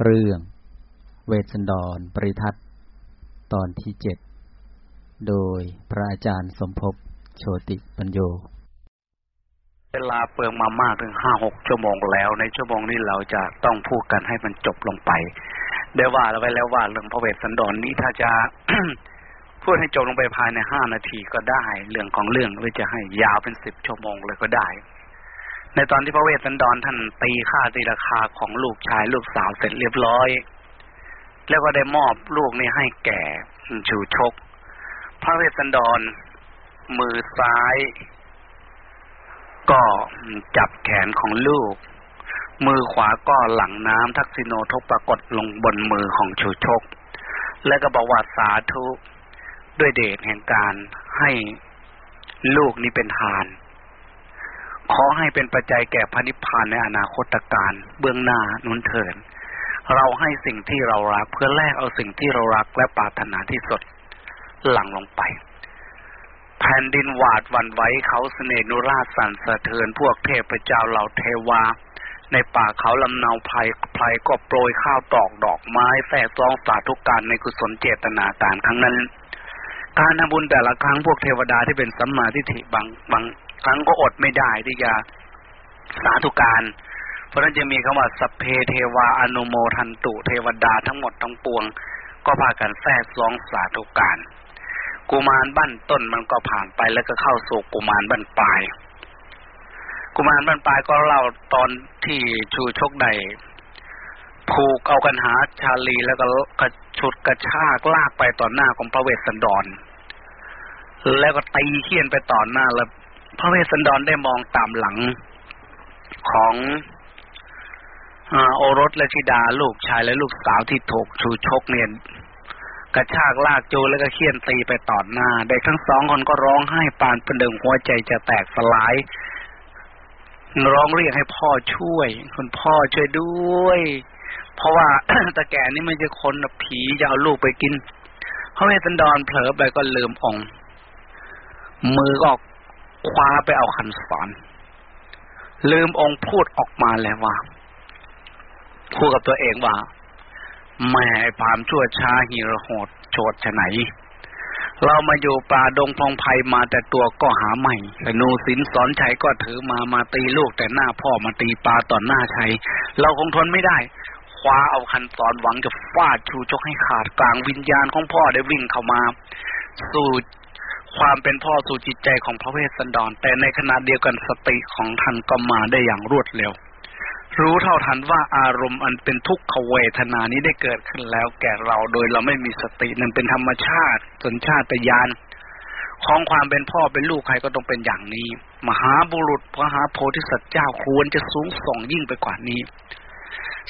เรื่อง เวสันดร ปริทัศน์ตอนที่เจ็ด โดยพระอาจารย์สมภพโชติปัญโย เวลาเปลืองมามากถึงห้าหกชั่วโมงแล้ว ในชั่วโมงนี้เราจะต้องพูดกันให้มันจบลงไป ได้ว่าเราไว้แล้วว่าเรื่องพระเวสสันดรนนี้ถ้าจะพูดให้จบลงไปภายในห้านาทีก็ได้ เรื่องของเรื่องหรือจะให้ยาวเป็นสิบชั่วโมงเลยก็ได้ ในตอนที่พระเวสสันดรท่านตีค่าตีราคาของลูกชายลูกสาวเสร็จเรียบร้อย แล้วก็ได้มอบลูกนี้ให้แก่ชูชก พระเวสสันดร มือซ้าย ก็จับแขนของลูก มือขวาก็หลังน้ำทักษิโนทกปรากฏลงบนมือของชูชก และก็บอกว่าสาธุด้วยเดชแห่งการให้ลูกนี้เป็นทาน ขอให้เป็นปัจจัยแก่พระนิพพานในอนาคตการ เบื้องหน้านุนเถินเราให้สิ่งที่เรารักเพื่อแลกเอาสิ่งที่เรารักและปรารถนาที่สุดหลั่งลงไป แผ่นดินหวาดวันไหวเขาเสนนุราชสันสะเทือนพวกเทพเจ้าเหล่าเทวา ในป่าเขาลำเนาไพรไพรก็โปรยข้าวตอกดอกไม้แฝงซองสาธุการในกุศลเจตนาการครั้งนั้น การทำบุญแต่ละครั้งพวกเทวดาที่เป็นสัมมาทิฏฐิบางบาง ครั้งก็อดไม่ได้ที่จะสาธุการ เพราะนั้นจะมีคำว่าสเพเทวาอนุโมทันตุเทวดาทั้งหมดทั้งปวง ก็พากันแฝงซองสาธุการ กุมารบั้นต้นมันก็ผ่านไปแล้วก็เข้าสู่กุมารบั้นปลาย กุมารบั้นปลายก็เล่าตอนที่ชูชกใดผูกเอากันหาชาลีแล้วก็กระชุดกระชากลากไปต่อหน้าของพระเวสสันดร แล้วก็ตีเขี้ยนไปต่อหน้าแล้ว พระเวสสันดรได้มองตามหลังของโอรสและธิดาลูกชายและลูกสาวที่ถูกชูชกเนี่ยกระชากลากจูแล้วก็เคี่ยนตีไปต่อหน้าเด็กทั้งสองคนก็ร้องไห้ปานเประเดิมหัวใจจะแตกสลาย ร้องเรียกให้พ่อช่วยคุณพ่อช่วยด้วย เพราะว่าตะแก่นี่ไม่ใช่คนผีจะเอาลูกไปกินพระเวสสันดรเผลอไปก็ลืมองมือก็ คว้าไปเอาคันสอนลืมองค์พูดออกมาแล้วว่าพูดกับตัวเองว่าแม่พามชั่วช้าหิรโหดโฉดฉไหน เรามาอยู่ป่าดงพงไพมาแต่ตัวก็หาใหม่แต่นูสินสอนชัยก็ถือมามาตีลูกแต่หน้าพ่อมาตีปลาต่อหน้าชัย เราคงทนไม่ได้คว้าเอาคันสอนหวังจะฟาดชูชกให้ขาดกลางวิญญาณของพ่อได้วิ่งเข้ามา สู่ ความเป็นพ่อสู่จิตใจของพระเวสสันดร แต่ในขณะเดียวกันสติของท่านก็มาได้อย่างรวดเร็ว รู้เท่าทันว่าอารมณ์อันเป็นทุกขเวทนานี้ได้เกิดขึ้นแล้วแก่เราโดยเราไม่มีสตินั่นเป็นธรรมชาติสัญชาตญาณของความเป็นพ่อเป็นลูกใครก็ต้องเป็นอย่างนี้ มหาบุรุษพระหาโพธิสัตว์เจ้าควรจะสูงส่งยิ่งไปกว่านี้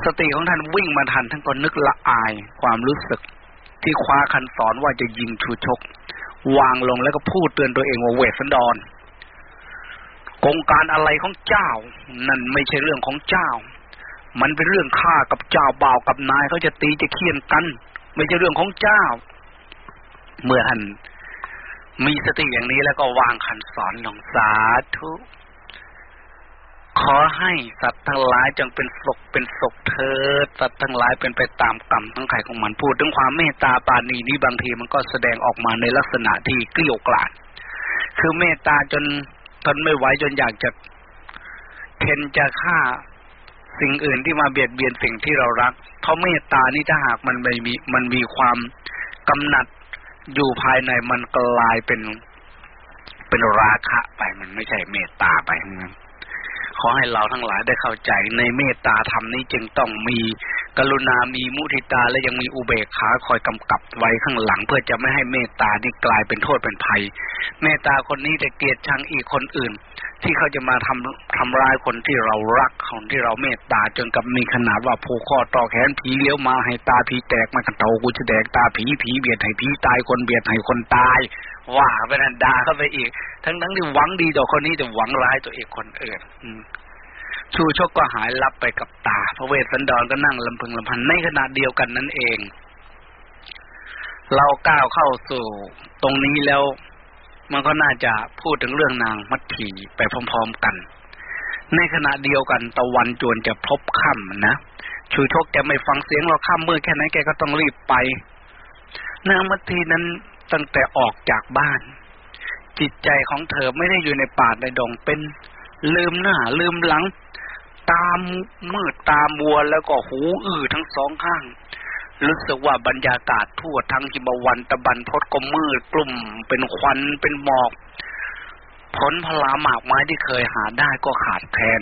สติของท่านวิ่งมาทันท่านก็นึกละอายความรู้สึก ที่คว้าคันสอนว่าจะยิงชูชก วางลงแล้วก็พูดเตือนตัวเองว่าเวสันดรกงการอะไรของเจ้า นั่นไม่ใช่เรื่องของเจ้า มันเป็นเรื่องข้ากับเจ้าบ่าวกับนายเขาจะตีจะเคี่ยนกัน ไม่ใช่เรื่องของเจ้า เมื่อท่านมีสติอย่างนี้แล้วก็วางขันสอนลงสาธุ ขอให้สัตว์ทั้งหลายจงเป็นสุขเป็นสุขเถิดสัตว์ทั้งหลายเป็นไปตามกรรมทั้งใครของมันพูดถึงความเมตตาปานีนี้บางทีมันก็แสดงออกมาในลักษณะที่เกลียวกราดคือเมตตาจนทนไม่ไหวจนอยากจะเข็นจะฆ่าสิ่งอื่นที่มาเบียดเบียนสิ่งที่เรารัก เพราะเมตตานี่ถ้าหากมันไม่มีมันมีความกำหนัดอยู่ภายในมันกลายเป็นเป็นราคะไปมันไม่ใช่เมตตาไปนะ ขอให้เราทั้งหลายได้เข้าใจในเมตตาธรรมนี้จึงต้องมี กรุณามีมุทิตาและยังมีอุเบกขาคอยกำกับไว้ข้างหลัง เพื่อจะไม่ให้เมตตานี่กลายเป็นโทษเป็นภัย เมตตาคนนี้จะเกลียดชังอีกคนอื่น ที่เขาจะมาทำทำร้ายคนที่เรารักคนที่เราเมตตาจนกับมีขนาดว่าผูกคอต่อแขนผีเลี้ยวมาให้ตาผีแตกมากันโตกูจะแดกตาผีผีเบียดให้ผีตายคนเบียดให้คนตายว่าไปนันดาเข้าไปอีก ทั้งทั้งที่หวังดีต่อคนนี้แต่หวังร้ายตัวเองคนอื่น ชูชกก็หายลับไปกับตา พระเวสสันดรก็นั่งลำพึงลำพันในขณะเดียวกันนั่นเอง เราก้าวเข้าสู่ตรงนี้แล้ว มันก็น่าจะพูดถึงเรื่องนางมัทถีไปพร้อมๆกัน ในขณะเดียวกันตะวันจวนจะพบค่ำนะชูโชคแกไม่ฟังเสียงเราข้ามมือแค่ไหนแกก็ต้องรีบไป นางมัทถีนั้นตั้งแต่ออกจากบ้าน จิตใจของเธอไม่ได้อยู่ในป่าในดงเป็นลืมหน้าลืมหลัง ตามมืดตามัวแล้วก็หูอื้อทั้งสองข้างรู้สึกว่าบรรยากาศทั่วทั้งหิมวันตะบันพดก็มืดกลุ่ม เป็นควันเป็นหมอก ผลพลาหมากไม้ที่เคยหาได้ก็ขาดแคลน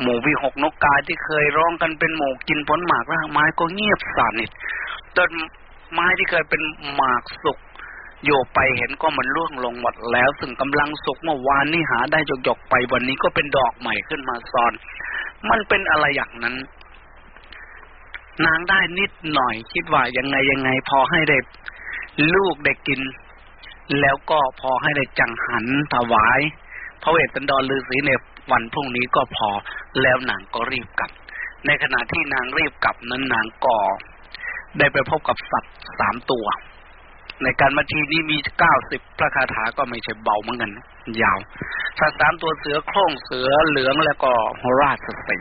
หมู่วิหกนกกาที่เคยร้องกันเป็นหมู่กินผลหมากรากไม้ก็เงียบสนิทต้นไม้ที่เคยเป็นหมากสุกโยไปเห็นก็มันร่วงลงหมดแล้ว ซึ่งกำลังสุกเมื่อวานนี้หาได้หยกๆไปวันนี้ก็เป็นดอกใหม่ขึ้นมาซ้อน มันเป็นอะไรอย่างนั้น นางได้นิดหน่อย คิดว่ายังไงยังไง พอให้ได้ลูกได้กิน แล้วก็พอให้ได้จังหันถวาย พระเวสสันดรฤาษีในวันพรุ่งนี้ก็พอแล้วนางก็รีบกลับ ในขณะที่นางรีบกลับนั้นนางก็ได้ไปพบกับสัตว์สามตัว ในการมาทีนี้มีเก้าสิบพระคาถาก็ไม่ใช่เบาเหมือนกันยาวสัตว์สามตัวเสือโคร่งเสือเหลืองแล้วก็ราชสี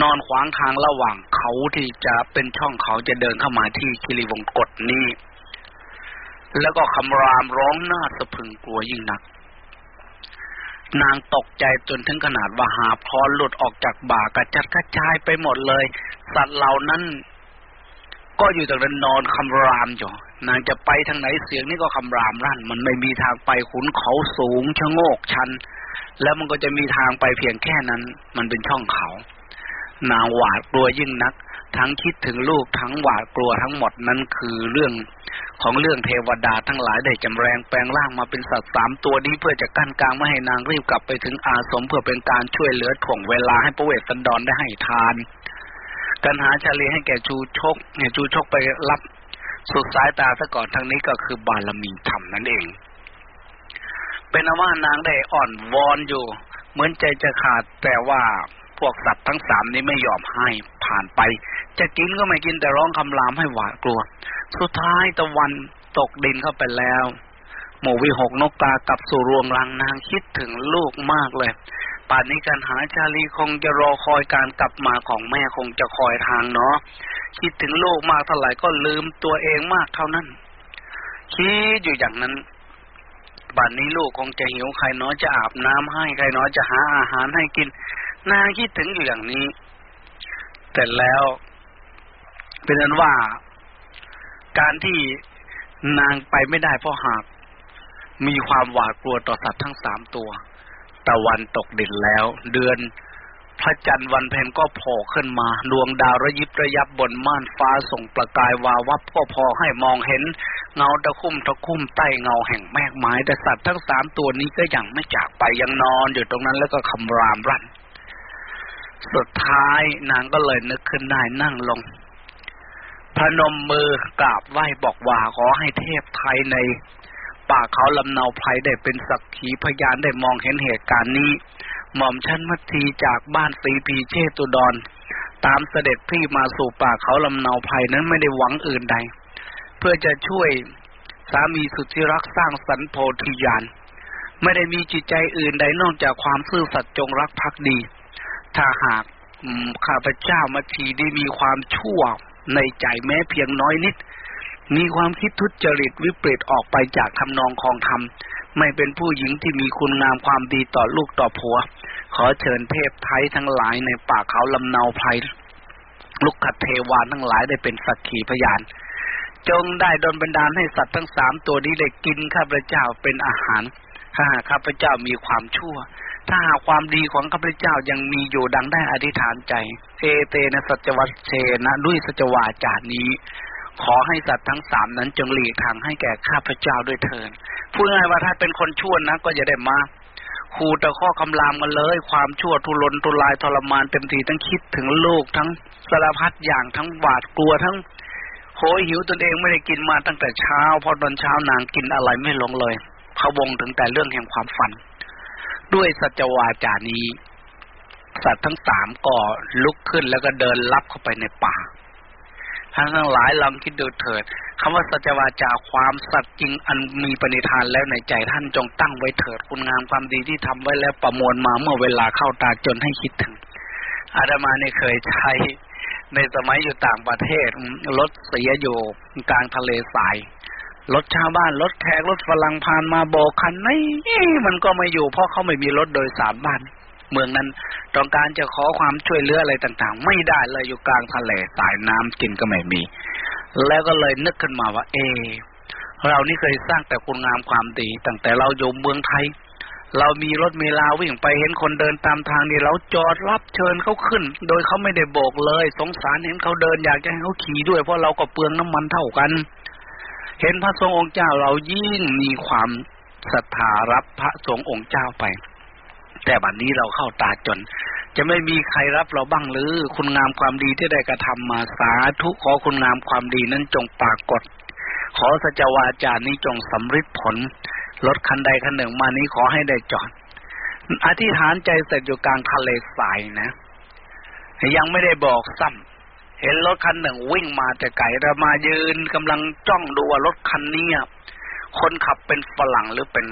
นอนขวางทางระหว่างเขาที่จะเป็นช่องเขาจะเดินเข้ามาที่คิริวงกฏนี้ แล้วก็คำรามร้องน่าสะพึงกลัวยิ่งนัก นางตกใจจนถึงขนาดว่าหาพรหลุดออกจากบ่ากระจัดกระจายไปหมดเลย สัตว์เหล่านั้น ก็อยู่ตรงนั้นนอนคำรามอยู่ นางจะไปทางไหนเสียงนี่ก็คำรามรั่น มันไม่มีทางไปขุนเขาสูงชะโงกชัน แล้วมันก็จะมีทางไปเพียงแค่นั้น มันเป็นช่องเขา นางหวาดกลัวยิ่งนัก ทั้งคิดถึงลูกทั้งหวาดกลัวทั้งหมดนั้นคือเรื่องของเรื่องเทวดาทั้งหลายได้จำแรงแปลงร่างมาเป็นสัตว์สามตัวนี้เพื่อจะกั้นกลางไม่ให้นางรีบกลับไปถึงอาสมเพื่อเป็นการช่วยเหลือถ่วงเวลาให้พระเวสสันดรได้ให้ทาน กันหาชาลีให้แก่ชูชกเนี่ยชูชกไปรับ สุดสายตาซะก่อนทางนี้ก็คือบารมีธรรมนั่นเอง เป็นว่านางได้อ่อนวอนอยู่ เหมือนใจจะขาดแต่ว่าพวกสัตว์ทั้งสามนี้ไม่ยอมให้ผ่านไป จะกินก็ไม่กินแต่ร้องคำรามให้หวาดกลัว สุดท้ายตะวันตกดินเข้าไปแล้ว หมูวิหกนกกากับสู่รวงรังนางคิดถึงลูกมากเลย ป่านนี้การหาชาลีคงจะรอคอยการกลับมาของแม่คงจะคอยทางเนาะคิดถึงโลกมากเท่าไหร่ก็ลืมตัวเองมากเท่านั้นคิดอยู่อย่างนั้นบัดนนี้ลูกคงจะหิวใครน้อยจะอาบน้ำให้ใครน้อยจะหาอาหารให้กินนางคิดถึงอยู่อย่างนี้ แต่แล้ว เป็นนั้นว่า การที่นางไปไม่ได้เพราะหาก มีความหวาดกลัวต่อสัตว์ทั้งสามตัว ตะวันตกดินแล้ว เดือนพระจันทร์วันเพ็ญก็โผล่ขึ้นมา ดวงดาวระยิบระยับบนม่านฟ้าส่งประกายวาวับก็พอให้มองเห็น เงาตะคุ่มตะคุ่มใต้เงาแห่งแมกไม้แต่สัตว์ทั้งสามตัวนี้ก็ยังไม่จากไปยังนอนอยู่ตรงนั้นแล้วก็คำรามรั่น สุดท้ายนางก็เลยนึกขึ้นได้นั่งลง พนมมือกราบไหว้บอกว่าขอให้เทพไทยใน ป่าเขาลำเนาไพรได้เป็นสักขีพยานได้มองเห็นเหตุการณ์นี้ หม่อมชั้นมัทีจากบ้านสีพีเชตุดร ตามเสด็จพี่มาสู่ป่าเขาลำเนาไพรนั้นไม่ได้หวังอื่นใด เพื่อจะช่วยสามีสุดที่รักสร้างสันโพธิญาณไม่ได้มีจิตใจอื่นใดนอกจากความซื่อสัตย์จงรักภักดี ถ้าหากข้าพเจ้ามัทีได้มีความชั่วในใจแม้เพียงน้อยนิด มีความคิดทุจริตวิปริตออกไปจากคำนองคองธรรม ไม่เป็นผู้หญิงที่มีคุณงามความดีต่อลูกต่อผัว ขอเชิญเทพไทยทั้งหลายในป่าเขาลำเนาภัยลุกขเทวานทั้งหลายได้เป็นสักขีพยาน จงได้ดลบันดาลให้สัตว์ทั้งสามตัวนี้ได้กินข้าพเจ้าเป็นอาหารถ้าข้าพเจ้ามีความชั่ว ถ้าหากความดีของข้าพเจ้ายังมีอยู่ดังได้อธิษฐานใจ เอเตนะสัจวัตเชนะด้วยสัจวาจานี้ ขอให้สัตว์ทั้งสามนั้นจงหลีกทางให้แก่ข้าพเจ้าด้วยเถิดพูดง่ายว่าถ้าเป็นคนชั่วนะ ก็จะได้มาคูตะข้อคำรามกันเลย ความชั่วทุรนทุรายทรมานเต็มทีทั้งคิดถึงลูกทั้งสารพัดอย่างทั้งหวาดกลัวทั้งโหยหิวตนเองไม่ได้กินมาตั้งแต่เช้าพอตอนเช้านางกินอะไรไม่ลงเลยพะวงถึงแต่เรื่องแห่งความฝัน ด้วยสัจวาจานี้ สัตว์ทั้งสามก็ลุกขึ้นแล้วก็เดินลับเข้าไปในป่า ท่านทั้งหลายลองคิดดูเถิดคำว่าสัจวาจาความสัตย์จริงอันมีปณิธานแล้วในใจท่านจงตั้งไว้เถิดคุณงามความดีที่ทำไว้แล้วประมวลมาเมื่อเวลาเข้าตาจนให้คิดถึง อาดามาเนี่ยเคยใช้ในสมัยอยู่ต่างประเทศรถเสียอยู่กลางทะเลทรายรถชาวบ้านรถแขกรถฝรั่งผ่านมาโบกคันนี้มันก็ไม่อยู่เพราะเขาไม่มีรถโดยสารบ้าน เมืองนั้น ต้องการจะขอความช่วยเหลืออะไรต่างๆ ไม่ได้เลยอยู่กลางทะเลสายน้ำกินก็ไม่มี แล้วก็เลยนึกขึ้นมาว่า เอ เรานี่เคยสร้างแต่คุณงามความดีตั้งแต่เราอยู่เมืองไทย เรามีรถมีลาวิ่งไปเห็นคนเดินตามทางนี่เราจอดรับเชิญเขาขึ้น โดยเขาไม่ได้โบกเลย สงสารเห็นเขาเดินอยากจะให้เขาขี่ด้วยเพราะเราก็เปลืองน้ำมันเท่ากัน เห็นพระสงฆ์องค์เจ้าเรายิ่งมีความศรัทธารับพระสงฆ์องค์เจ้าไป แต่บัดนนี้เราเข้าตาจน จะไม่มีใครรับเราบ้างหรือ คุณงามความดีที่ได้กระทำมาสาธุขอคุณงามความดีนั้นจงปรากฏ ขอสัจวาจานี้จงสำฤทธิ์ผลรถคันใดคันหนึ่งมานี้ขอให้ได้จอด อธิษฐานใจเสร็จอยู่กลางทะเลทรายนะยังไม่ได้บอกซ้ำเห็นรถคันหนึ่งวิ่งมาแต่ไกลเรามายืนกำลังจ้องดูว่ารถคันนี้คนขับเป็นฝรั่งหรือเป็น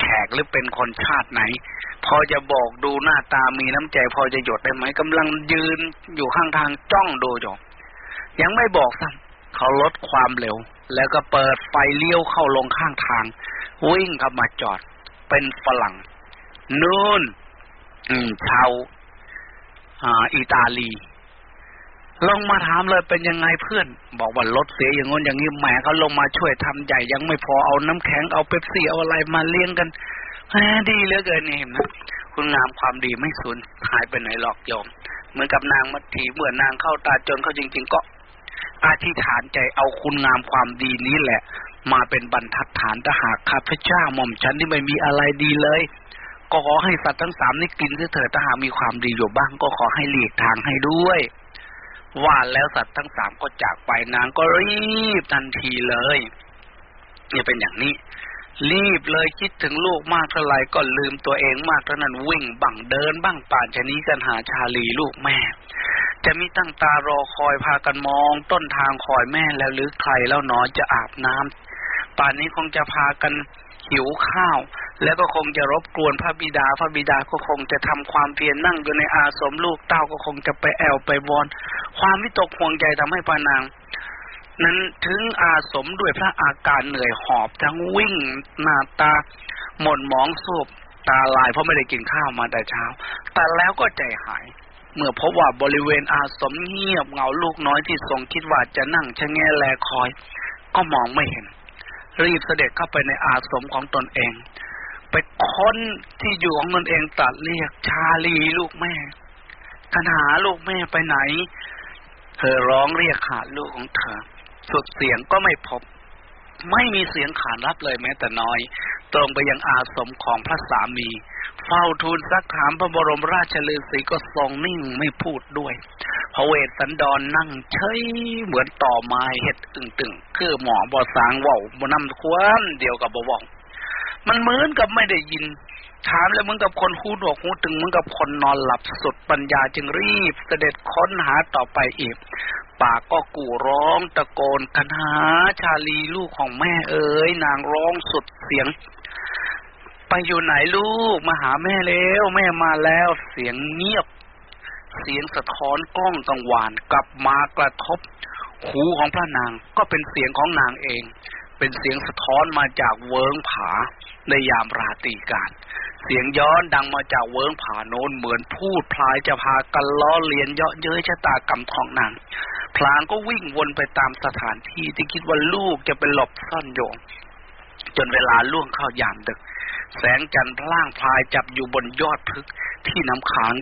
แขกหรือเป็นคนชาติไหน พอจะบอกดูหน้าตามีน้ำใจ พอจะหยดได้ไหมกำลังยืนอยู่ข้างทางจ้องดูอยู่ยังไม่บอกซ้ำเขาลดความเร็ว แล้วก็เปิดไฟเลี้ยวเข้าลงข้างทาง วิ่งเข้ามาจอด เป็นฝรั่งนู่นชาวอิตาลี ลงมาถามเลยเป็นยังไงเพื่อน บอกว่ารถเสียอย่างง้นอย่างนี้แหมเขาลงมาช่วยทำใหญ่ยังไม่พอเอาน้ำแข็งเอาเป๊ปซี่เอาอะไรมาเลี้ยงกันแหมดีเหลือเกินนี่เห็นไหมคุณงามความดีไม่สูญหายไปไหนหรอกโยม เหมือนกับนางมัททีเมื่อนางเข้าตาจนเขาจริง ๆ ก็อธิษฐานใจเอาคุณงามความดีนี้แหละ มาเป็นบรรทัดฐานถ้าหากข้าพเจ้าหม่อมฉันที่ไม่มีอะไรดีเลย ก็ขอให้สัตว์ทั้งสามนี่กินเถิดถ้าหากมีความดีอยู่บ้าง ก็ขอให้หลีกทางให้ด้วย ว่าแล้วสัตว์ทั้งสามก็จากไปนางก็รีบทันทีเลยนี่เป็นอย่างนี้ รีบเลยคิดถึงลูกมากเท่าไหร่ก็ลืมตัวเองมากเท่านั้นวิ่งบังเดินบ้างป่านชนี้กันหาชาลีลูกแม่ จะมีตั้งตารอคอยพากันมอง ต้นทางคอยแม่แล้วหรือใครแล้วหนอจะอาบน้ำป่านนี้คงจะพากัน หิวข้าว แล้วก็คงจะรบกวนพระบิดา พระบิดาก็คงจะทำความเพียรนั่งอยู่ในอาสมลูกเต้าก็คงจะไปแอวไปวอนความวิตกห่วงใจทำให้พานาง นั้นถึงอาสมด้วยพระอาการเหนื่อยหอบทั้งวิ่งหน้าตา หม่นหมองสูบตาลายเพราะไม่ได้กินข้าวมาแต่เช้า แต่แล้วก็ใจหายเมื่อพบว่าบริเวณอาสมเงียบเหงาลูกน้อยที่ทรงคิดว่าจะนั่งชะแงแลคอย ก็มองไม่เห็น รีบเสด็จเข้าไปในอาสมของตนเอง ไปค้นที่อยู่ของตนเองตัดเรียกชาลีลูกแม่ขณหาลูกแม่ไปไหน เธอร้องเรียกหาลูกของเธอ สุดเสียงก็ไม่พบ ไม่มีเสียงขานรับเลยแม้แต่น้อย ตรงไปยังอาสมของพระสามี เฝ้าทูลซักถามพระบรมราชฤาษีก็ทรงนิ่งไม่พูดด้วยพระเวสสันดรนนั่งเฉยเหมือนต่อไม้เห็ดตึงตึงคือหมอบอสางว่าวบนน้ำควนเดียวกับบวองมันเหมือนกับไม่ได้ยิน ถามแล้วเหมือนกับคนหูหนวกหูตึงเหมือนกับคนนอนหลับสุดปัญญาจึงรีบเสด็จค้นหาต่อไปอีก ปากก็กู่ร้องตะโกนคันหาชาลีลูกของแม่เอ๋ยนางร้องสุดเสียง ไปอยู่ไหนลูกมาหาแม่แล้วแม่มาแล้วเสียงเงียบ เสียงสะท้อนกล้องกังวานกลับมากระทบ หูของพระนางก็เป็นเสียงของนางเอง เป็นเสียงสะท้อนมาจากเวิงผาในยามราตรีการเสียงย้อนดังมาจากเวิ้งผาโน้นเหมือนพูดพลายจะพากันล้อเลียนเยาะเย้ยชะตากรรมของนาง พลางก็วิ่งวนไปตามสถานที่ที่คิดว่าลูกจะเป็นหลบซ่อนโยง จนเวลาล่วงเข้ายามดึก แสงจันทร์พล่างพลายจับอยู่บนยอดพึกที่น้ำค้าง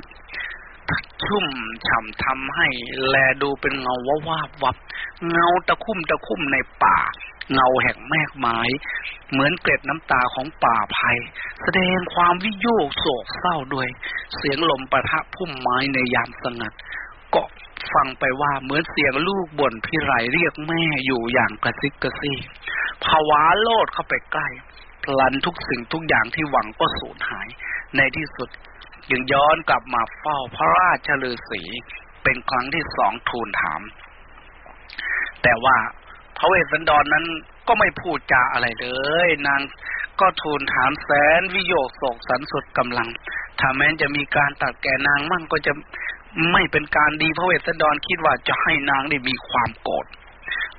ชุ่มฉ่ำทำให้แลดูเป็นเงาวาวาบวับ เงาตะคุ่มตะคุ่มในป่า เงาแห่งแมกไม้ เหมือนเกล็ดน้ำตาของป่าภัย แสดงความวิโยกโศกเศร้าด้วย เสียงลมประทะพุ่มไม้ในยามสงัด เก็ ฟังไปว่าเหมือนเสียงลูกบ่นพี่ไรเรียกแม่อยู่อย่างกระซิกกระซีภาวะโลดเข้าไปใกล้ พลันทุกสิ่งทุกอย่างที่หวังก็สูญหาย ในที่สุดยังย้อนกลับมาเฝ้าพระราชฤาษีเป็นครั้งที่สองทูลถาม แต่ว่าพระเวสสันดรนนั้นก็ไม่พูดจาอะไรเลย นางก็ทูลถามแสนวิโยกโศกสันสุดกำลัง ถ้าแม้นจะมีการตัดแก่นางมั่งก็จะ ไม่เป็นการดีพระเวสสันดรคิดว่าจะให้นางได้มีความโกรธ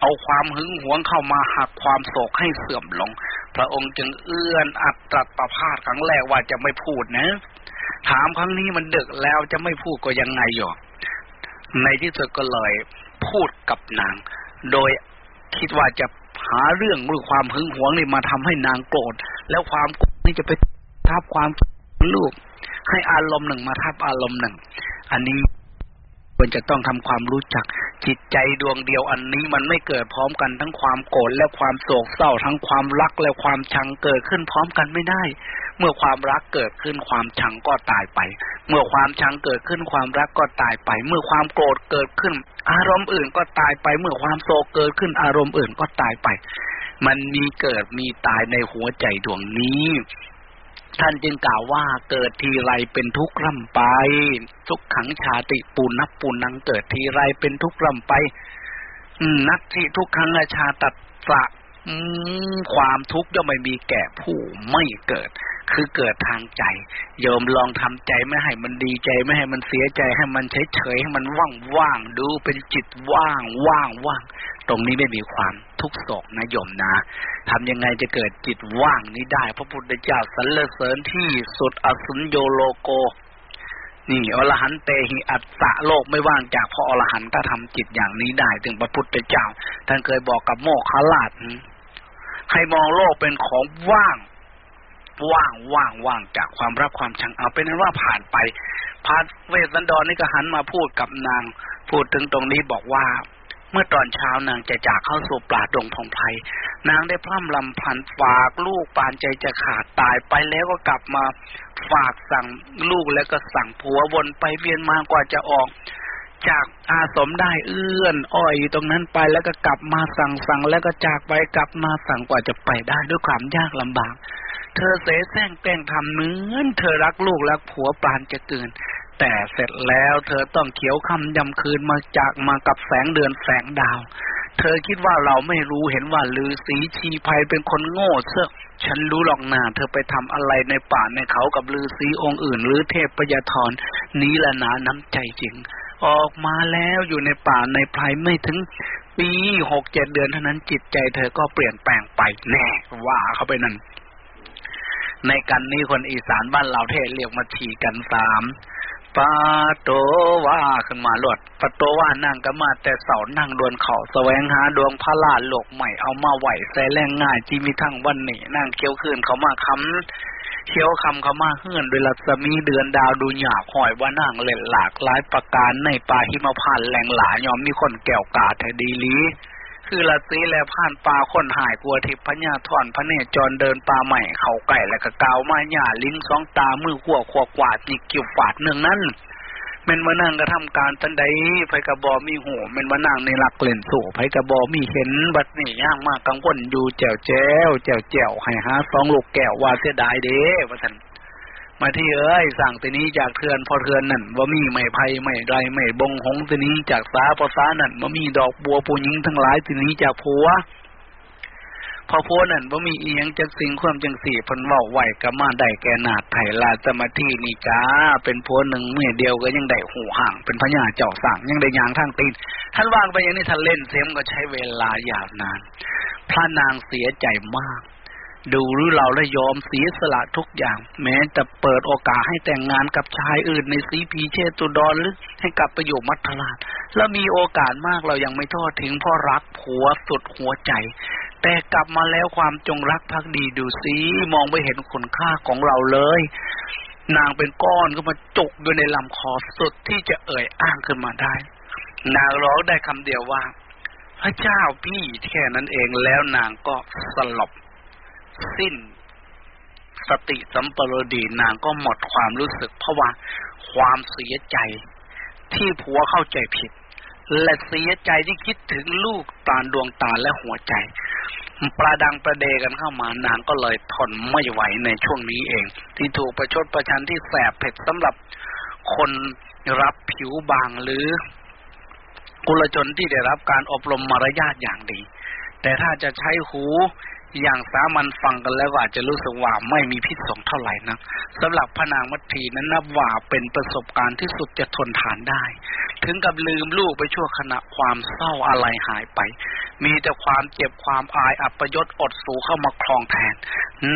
เอาความหึงหวงเข้ามาหักความโศกให้เสื่อมลง พระองค์จึงเอื้อนอัดตรัสประพาสครั้งแรกว่าจะไม่พูดนะ ถามครั้งนี้มันดึกแล้วจะไม่พูดก็ยังไงอยู่ในที่สุดก็เลยพูดกับนาง โดยคิดว่าจะหาเรื่องหรือความหึงหวงนี่มาทำให้นางโกรธแล้วความโกรธนี่จะไปทับความลูก ให้อารมณ์หนึ่งมาทับอารมณ์หนึ่ง อันนี้ควรจะต้องทำความรู้จัก จิตใจดวงเดียวอันนี้มันไม่เกิดพร้อมกันทั้งความโกรธและความโศกเศร้าทั้งความรักและความชังเกิดขึ้นพร้อมกันไม่ได้ เมื่อความรักเกิดขึ้นความชังก็ตายไป เมื่อความชังเกิดขึ้นความรักก็ตายไป เมื่อความโกรธเกิดขึ้น อารมณ์อื่นก็ตายไป เมื่อความโศกเกิดขึ้นอารมณ์อื่นก็ตายไป มันมีเกิดมีตายในหัวใจดวงนี้ ท่านจึงกล่าวว่าเกิดทีไรเป็นทุกข์ร่ำไป ทุกขังชาติปูนับปูนังเกิดทีไรเป็นทุกข์ร่ำไปนักที่ทุกขังชาตัดสะความทุกข์ย่อมไม่มีแก่ผู้ไม่เกิด คือเกิดทางใจ โยมลองทำใจไม่ให้มันดีใจไม่ให้มันเสียใจให้มันเฉยเฉยให้มันว่างว่างดูเป็นจิตว่างว่างว่าง ตรงนี้ไม่มีความทุกโศกนะโยมนะทำยังไงจะเกิดจิตว่างนี้ได้ พระพุทธเจ้าสรรเสริญที่สุดอสุญโยโลโก นี่อรหันเตหิอัตตะโลกไม่ว่างจากพระอรหันต์ถ้าทำจิตอย่างนี้ได้ ถึงพระพุทธเจ้า ท่านเคยบอกกับโมคคลาดให้มองโลกเป็นของว่าง ว่างว่างว่างจากความรักความชังเอาเป็นนั้นว่าผ่านไปพาเวสสันดรนี่ก็หันมาพูดกับนาง พูดถึงตรงนี้บอกว่า เมื่อตอนเช้านางจะจากเข้าสู่ปราดงพงไพรนางได้พร่ำลำพันฝากลูกปานใจจะขาดตายไปแล้วก็กลับมาฝากสั่งลูกแล้วก็สั่งผัววนไปเวียนมากว่าจะออก จากอาสมได้เอื้อน อ้อยตรงนั้นไปแล้วก็กลับมาสั่งสั่งแล้วก็จากไปกลับมาสั่งกว่าจะไปได้ด้วยความยากลำบาก เธอเสแสร้งแกล้งทำเหมือนเธอรักลูกรักผัวปานจะเกิน แต่เสร็จแล้วเธอต้องเขียวคำยำคืนมาจากมากับแสงเดือนแสงดาว เธอคิดว่าเราไม่รู้เห็นว่าลือสีชีภัยเป็นคนโง่เสื้อฉันรู้หรอกนาเธอไปทำอะไรในป่าในเขากับลือสีองค์อื่น หรือเทพปยาธรนี้ละนาน้ำใจจริง ออกมาแล้วอยู่ในป่าในไพรไม่ถึงปีหกเจ็ดเดือนเท่านั้นจิตใจเธอก็เปลี่ยนแปลงไปแน่ว่าเขาไปนั่นในกันนี้คนอีสานบ้านเราเทศเรียกมาทีกันสาม ปาโตว่าขึ้นมาหลดปาโตว่านั่งก็มาแต่เสานั่งดวนเขาแสวงหาดวงพระลาโลกใหม่เอามาไหวใส่แรงง่ายจีมีทั้งวันนี้นั่งเคี้ยวคืนเขามาคำเคี้ยวคำเขามาเฮื่อนโดยลัศมีเดือนดาวดูหยาหอยว่านั่งเล่นหลากหลายประการในป่าหิมพานแหลงหลายอมมีคนแก้วกาแท้ดีลี คือละซีและผ่านป่าคนหายกลัวทิพพญาทอนพระเนจรเดินป่าใหม่เขาไก่และกะกาวมาหญ้าลิ้นสองตามือขววขวกวาดจิกกิ่วฝาดเนื่องนั้นเป็นมานั่งกระทำการตันใดไผกระบอมีหูเป็นมานั่งในหลักเล่นสู่ไผกระบอมีเห็นบัดนี่ย่างมากกังวลอยู่แจวแจวแจวแจวให้หาสองลูกแก้วว่าเสียดายเด้ว่าท่าน มาที่เอ้ยสั่งตีนี้จากเทือนพอเทือนนั่นว่ามีไม่ไผ่ไม่ไรไม่บงหงตีนี้จากสาพอสานั่นว่ามีดอกบัวปูยิงทั้งหลายตีนี้จากผัวพอโพนั่นว่ามีเอียงจากสิ่งความจังสี่พันว้าไหวก็มาได้แกนาดไถลาสมาธินี่จ้าเป็นโพหนึ่งเมื่อเดียวก็ยังได้หูห่าง เป็นพญาเจ้าสั่งยังได้ยางทางตีนท่านว่างไปอย่างนี้ท่านเล่นเซมก็ใช้เวลายาวนาน พระนางเสียใจมาก ดูหรือเราและยอมเสียสละทุกอย่าง แม้จะเปิดโอกาสให้แต่งงานกับชายอื่นในสีพีเชตุดอนหรือให้กลับไปอยู่มัทลาดแล้วมีโอกาสมากเรายังไม่ทอดทิ้งพ่อรักผัวสุดหัวใจ แต่กลับมาแล้วความจงรักภักดีดูซิมองไม่เห็นคุณค่าของเราเลย นางเป็นก้อนก็มาจุกอยู่ในลำคอสุดที่จะเอ่ยอ้างขึ้นมาได้ นางร้องได้คำเดียวว่า พระเจ้าพี่แค่นั้นเองแล้วนางก็สลบ สิ้น สติสัมปรดีนางก็หมดความรู้สึก เพราะว่าความเสียใจที่ผัวเข้าใจผิด และเสียใจที่คิดถึงลูกตาดวงตาและหัวใจ ประดังประเดกันเข้ามานางก็เลยทนไม่ไหวในช่วงนี้เอง ที่ถูกประชดประชันที่แสบเผ็ดสำหรับคนรับผิวบางหรือกุลชนที่ได้รับการอบรมมารยาทอย่างดี แต่ถ้าจะใช้หู อย่างสามัญฟังกันแล้วอาจจะรู้สึกว่าไม่มีพิษสงเท่าไหร่นะสำหรับพนางมัททีนั้นนับว่าเป็นประสบการณ์ที่สุดจะทนทานได้ ถึงกับลืมลูกไปชั่วขณะความเศร้าอะไรหายไป มีแต่ความเจ็บความอายอัปยศอดสูเข้ามาครองแทน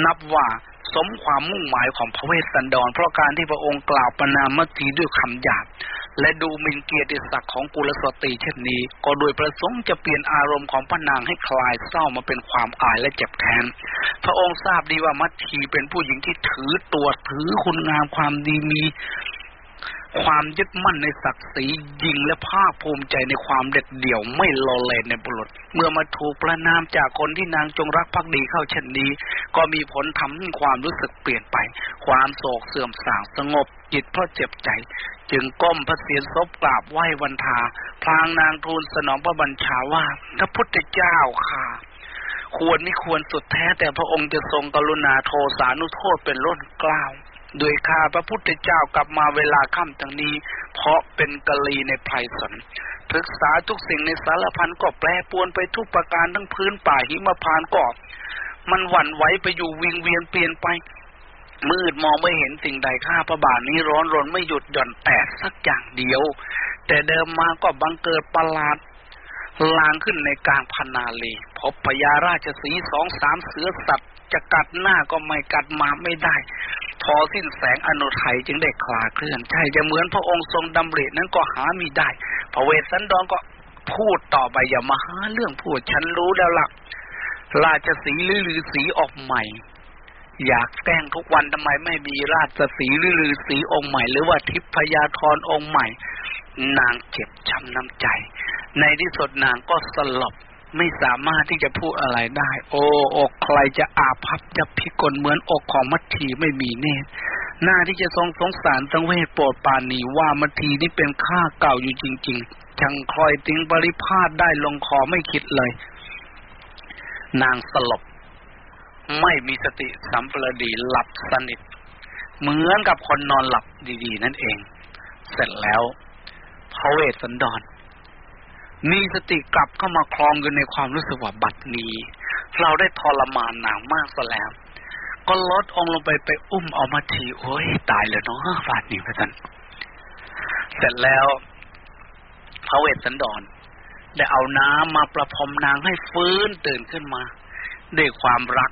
นับว่า สมความมุ่งหมายของพระเวสสันดร เพราะการที่พระองค์กล่าวประนามมัทีด้วยคำหยาบและดูมินเกียรติศักดิ์ของกุลสตรีเช่นนี้ ก็โดยประสงค์จะเปลี่ยนอารมณ์ของพระนางให้คลายเศร้ามาเป็นความอายและเจ็บแค้น พระองค์ทราบดีว่ามัททีเป็นผู้หญิงที่ถือตัวถือคุณงามความดีมี ความยึดมั่นในศักดิ์ศรียิงและภาคภูมิใจในความเด็ดเดี่ยวไม่โลเลในบุรุษ เมื่อมาถูกประนามจากคนที่นางจงรักภักดีเข้าเช่นนี้ ก็มีผลทำให้ความรู้สึกเปลี่ยนไป ความโศกเสื่อมสางสงบจิตเพราะเจ็บใจ จึงก้มพระเศียรศพกราบไหว้วันทา พลางนางทูลสนองพระบัญชาว่าพระพุทธเจ้าค่ะควรนี่ควรสุดแท้แต่พระองค์จะทรงกรุณาโทสานุโทษเป็นล้นกล้าว โดยข้าพระพุทธเจ้ากลับมาเวลาค่ำตั้งนี้ เพราะเป็นกะลีในไพรสนศึกษาทุกสิ่งในสารพันก็แปรปวนไปทุกประการทั้งพื้นป่าหิมพานก็ มันหวั่นไหวไปอยู่วิงเวียนเปลี่ยนไป มืดมองไม่เห็นสิ่งใดข้าพระบาทนี้ร้อนรนไม่หยุดหย่อนแตกสักอย่างเดียว แต่เดิมมาก็บังเกิดประหลาด ลางขึ้นในกลางพนาลีพบพญาราชสีสองสามเสือสัตว์ จะกัดหน้าก็ไม่กัดมาไม่ได้ พอสิ้นแสงอนุทัยจึงได้คลาเคลื่อนใช่จะเหมือนพระองค์ทรงดำรินั้นก็หามีได้ พระเวสสันดรก็พูดต่อไปอย่ามาหาเรื่องพูดฉันรู้แล้วล่ะ ราชสีหรือลือสีออกใหม่ อยากแกล้งทุกวันทำไมไม่มีราชสีหรือลือสีองค์ใหม่ หรือว่าทิพยาธรองค์ใหม่ นางเจ็บช้ำน้ำใจ ในที่สุดนางก็สลบไม่สามารถที่จะพูดอะไรได้ โอ้อกใครจะอาภัพจะพิกลเหมือนอกของมัททีไม่มีเนตหน้าที่จะทรงสงสารสังเวชโปรดปานีว่ามัททีนี่เป็นข้าเก่าอยู่จริงๆจังคอยติงบริพาทได้ลงคอไม่คิดเลย นางสลบ ไม่มีสติสัมปรดีหลับสนิท เหมือนกับคนนอนหลับดี ๆ นั่นเอง เสร็จแล้ว พระเวสสันดร มีสติกลับเข้ามาคลองอยู่ในความรู้สึกว่าบัดนี้ เราได้ทรมานนางมากซะแล้ว ก็ลดองลงไปไปอุ้มเอามาทีโอ้ยตายเลยเนาะฟาดนี่พระท่านเสร็จแล้วพระเวสสันดรได้เอาน้ำมาประพรมนางให้ฟื้นตื่นขึ้นมา ด้วยความรัก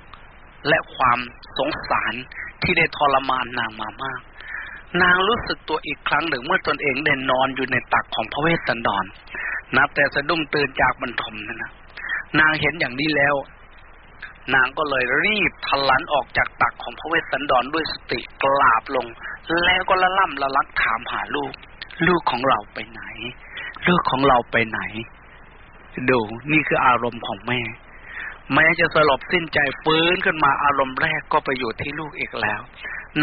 และความสงสารที่ได้ทรมานนางมามาก นางรู้สึกตัวอีกครั้งหนึ่งเมื่อตนเองได้นอนอยู่ในตักของพระเวสสันดรนับแต่สะดุ้งตื่นจากบรรทมนั่นนะนางเห็นอย่างนี้แล้ว นางก็เลยรีบทลันออกจากตักของพระเวสสันดรด้วยสติกราบลง แล้วก็ละล่ำละลักถามหาลูก ลูกของเราไปไหน ลูกของเราไปไหน ดูนี่คืออารมณ์ของแม่แม้จะสลบสิ้นใจฟื้นขึ้นมาอารมณ์แรกก็ไปอยู่ที่ลูกอีกแล้ว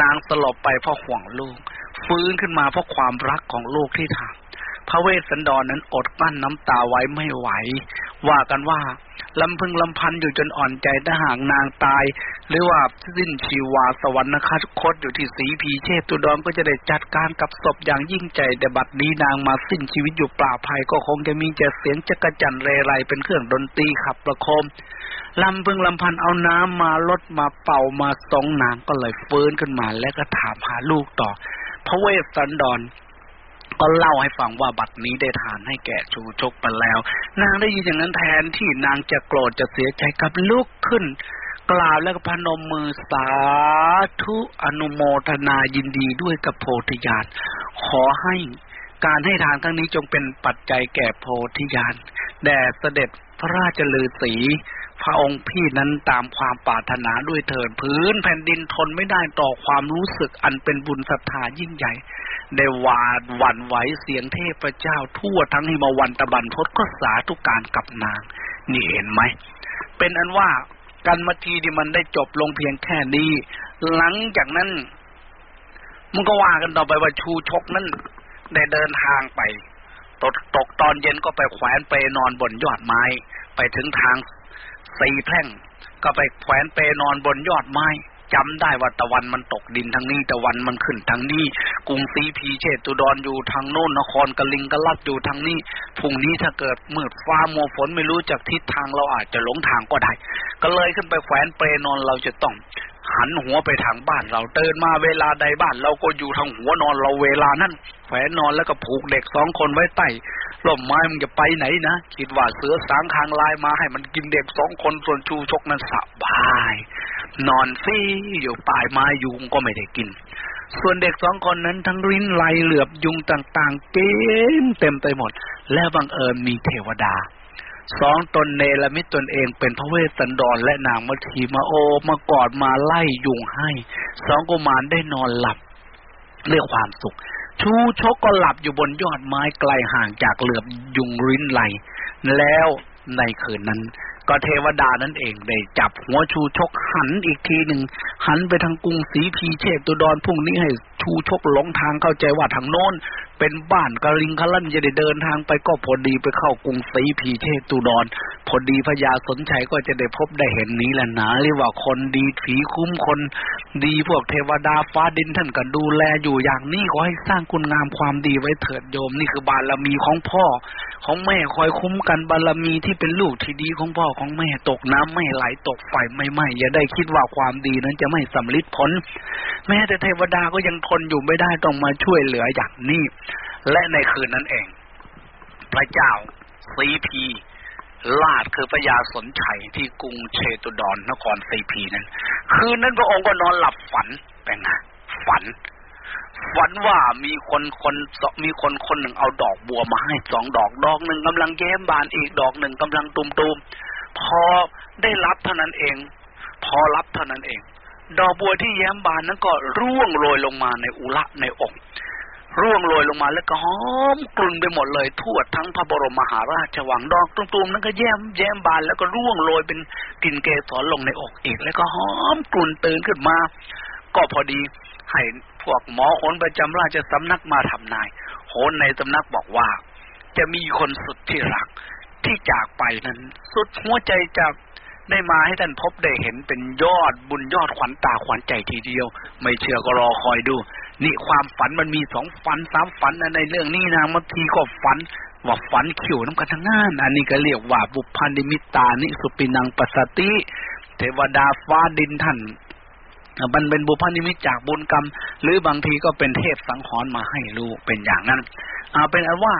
นางสลบไปเพราะห่วงลูก ฟื้นขึ้นมาเพราะความรักของลูกที่ทำ พระเวสสันดรนนั้นอดกลั้นน้ำตาไว้ไม่ไหว ว่ากันว่าลำพึงลำพันอยู่จนอ่อนใจถ้าหากนางตาย หรือว่าสิ้นชีวาสวรรค์คคตอยู่ที่สีพีเชตุดรก็จะได้จัดการกับศพอย่างยิ่งใจแต่บัดนี้นางมาสิ้นชีวิตอยู่ปล่าภัยก็คงจะมีแต่เสียงจักระจันเรไรเป็นเครื่องดนตรีขับประโคมลำพึงลำพันเอาน้ำมาลดมาเป่ามาสองนางก็เลยเฟื้นขึ้นมาแล้วก็ถามหาลูกต่อพระเวสสันดร ก็เล่าให้ฟังว่าบัดนี้ได้ทานให้แก่ชูชกไปแล้ว นางได้ยินอย่างนั้นแทนที่นางจะโกรธจะเสียใจกับลุกขึ้น กล่าวแล้วก็พนมมือสาธุอนุโมทนายินดีด้วยกับโพธิญาณขอให้การให้ทานครั้งนี้จงเป็นปัจจัยแก่โพธิญาณแด่เสด็จพระราชฤาษี พระองค์พี่นั้นตามความปรารถนาด้วยเถิดพื้น แผ่นดินทนไม่ได้ต่อความรู้สึกอันเป็นบุญศรัทธายิ่งใหญ่ได้วาดหวั่นไหวเสียงเทพเจ้าทั่วทั้งหิมวันตะบันทศก็สาธุการกับนาง นี่เห็นไหม เป็นอันว่ากันมาทีที่มันได้จบลงเพียงแค่นี้ หลังจากนั้นมันก็ว่ากันต่อไปว่าชูชกนั้นได้เดินทางไปตกตกตอนเย็นก็ไปแขวนไปนอนบนยอดไม้ ไปถึงทาง สี่แพร่ง ก็ไปแขวนเปนอนบนยอดไม้จำได้ว่าตะวันมันตกดินทางนี้ตะวันมันขึ้นทางนี้กรุงศรีพีเชตุดรอยู่ทางโน้นนครกลิงกลัดอยู่ทางนี้พรุ่งนี้ถ้าเกิดมืดฟ้ามัวฝนไม่รู้จากทิศทางเราอาจจะหลงทางก็ได้ ก็เลยขึ้นไปแขวนเปรนอนเราจะต้อง หันหัวไปทางบ้านเราเตือนมาเวลาใดบ้าน เราก็อยู่ทางหัวนอนเราเวลานั้นแขวนนอนแล้วก็ผูกเด็กสองคนไว้ใต้ร่มไม้มันจะไปไหนนะคิดว่าเสือสางคางลายมาให้มันกินเด็กสองคนส่วนชูชกนั้นสบาย นอนฟรีอยู่ปลายไม้ยุงก็ไม่ได้กิน ส่วนเด็กสองคนนั้นทั้งริ้นไหลเหลือบยุงต่างๆเต็มเต็มไปหมด และบังเอิญมีเทวดา สองตนเนรมิตตนเองเป็นพระเวสสันดรและนางมัทีมาโอมากอดมาไล่ยุงให้ สองกุมารได้นอนหลับเรียความสุข ชูชกก็หลับอยู่บนยอดไม้ไกลห่างจากเหลือบยุงริ้นไหล แล้วในคืนนั้น ก็เทวดานั่นเองได้จับหัวชูชกหันอีกทีหนึ่ง หันไปทางกรุงสีพีเชตุดรพุ่งนี้ให้ชูชกหลงทางเข้าใจว่าทางโน้น เป็นบ้านกาลิงครัฐจะได้เดินทางไปก็พอดีไปเข้ากรุงสีพีเชตุดรพอดีพญาสนชัยก็จะได้พบได้เห็นนี้แหละนะเรียกว่าคนดีผีคุ้มคน ดีพวกเทวดาฟ้าดินท่านก็ดูแลอยู่อย่างนี้ขอให้สร้างคุณงามความดีไว้เถิดโยมนี่คือบารมีของพ่อ ของแม่คอยคุ้มกันบารมีที่เป็นลูกที่ดีของพ่อของแม่ตกน้ำไม่ไหลตกไฟไม่ไหม้อย่าได้คิดว่าความดีนั้นจะไม่สำลิดผล แม้แต่เทวดาก็ยังทนอยู่ไม่ได้ต้องมาช่วยเหลืออย่างนี้ และในคืนนั้นเอง พระเจ้าสีพีลาดคือพระยาสนชัยที่กรุงเชตุดรนครสีพีนั้น คืนนั้นพระองค์ก็นอนหลับฝันเป็นไงฝัน ฝันว่ามีคนคนมีคนคนหนึ่งเอาดอกบัวมาให้สองดอกดอกหนึ่งกำลังแย้มบานอีกดอกหนึ่งกำลังตุมตุมพอได้รับเท่านั้นเอง พอรับเท่านั้นเอง ดอกบัวที่แย้มบานนั้นก็ร่วงโรยลงมาในอุระในอกร่วงโรยลงมาแล้วก็หอมกลุ่นไปหมดเลย ทั่วทั้งพระบรมมหาราชวังดอกตุ่มๆนั้นก็แย้มแย้มบานแล้วก็ร่วงโรยเป็นกลิ่นเกสรลงในอกอีกแล้วก็หอมกลุ่นตื่นขึ้นมา ก็พอดีให้ วกหมอโหนประจำราชสำนักมาทำนาย โหนในสำนักบอกว่า จะมีคนสุดที่รัก ที่จากไปนั้น สุดหัวใจจะได้มาให้ท่านพบได้เห็นเป็นยอดบุญยอดขวัญตาขวัญใจทีเดียว ไม่เชื่อก็รอคอยดู นี่ความฝันมันมีสองฝันสามฝันในเรื่องนี้นะบางทีก็ฝันว่าฝันขิวน้ำกันทั้งนั้นอันนี้ก็เรียกว่าบุพันิมิตานิสุปินังปัสสติ เทวดาฟ้าดินท่าน มันเป็นบุพนิมิตจากบุญกรรม หรือบางทีก็เป็นเทพสังหรณ์มาให้รู้เป็นอย่างนั้นเอาเป็นอันว่า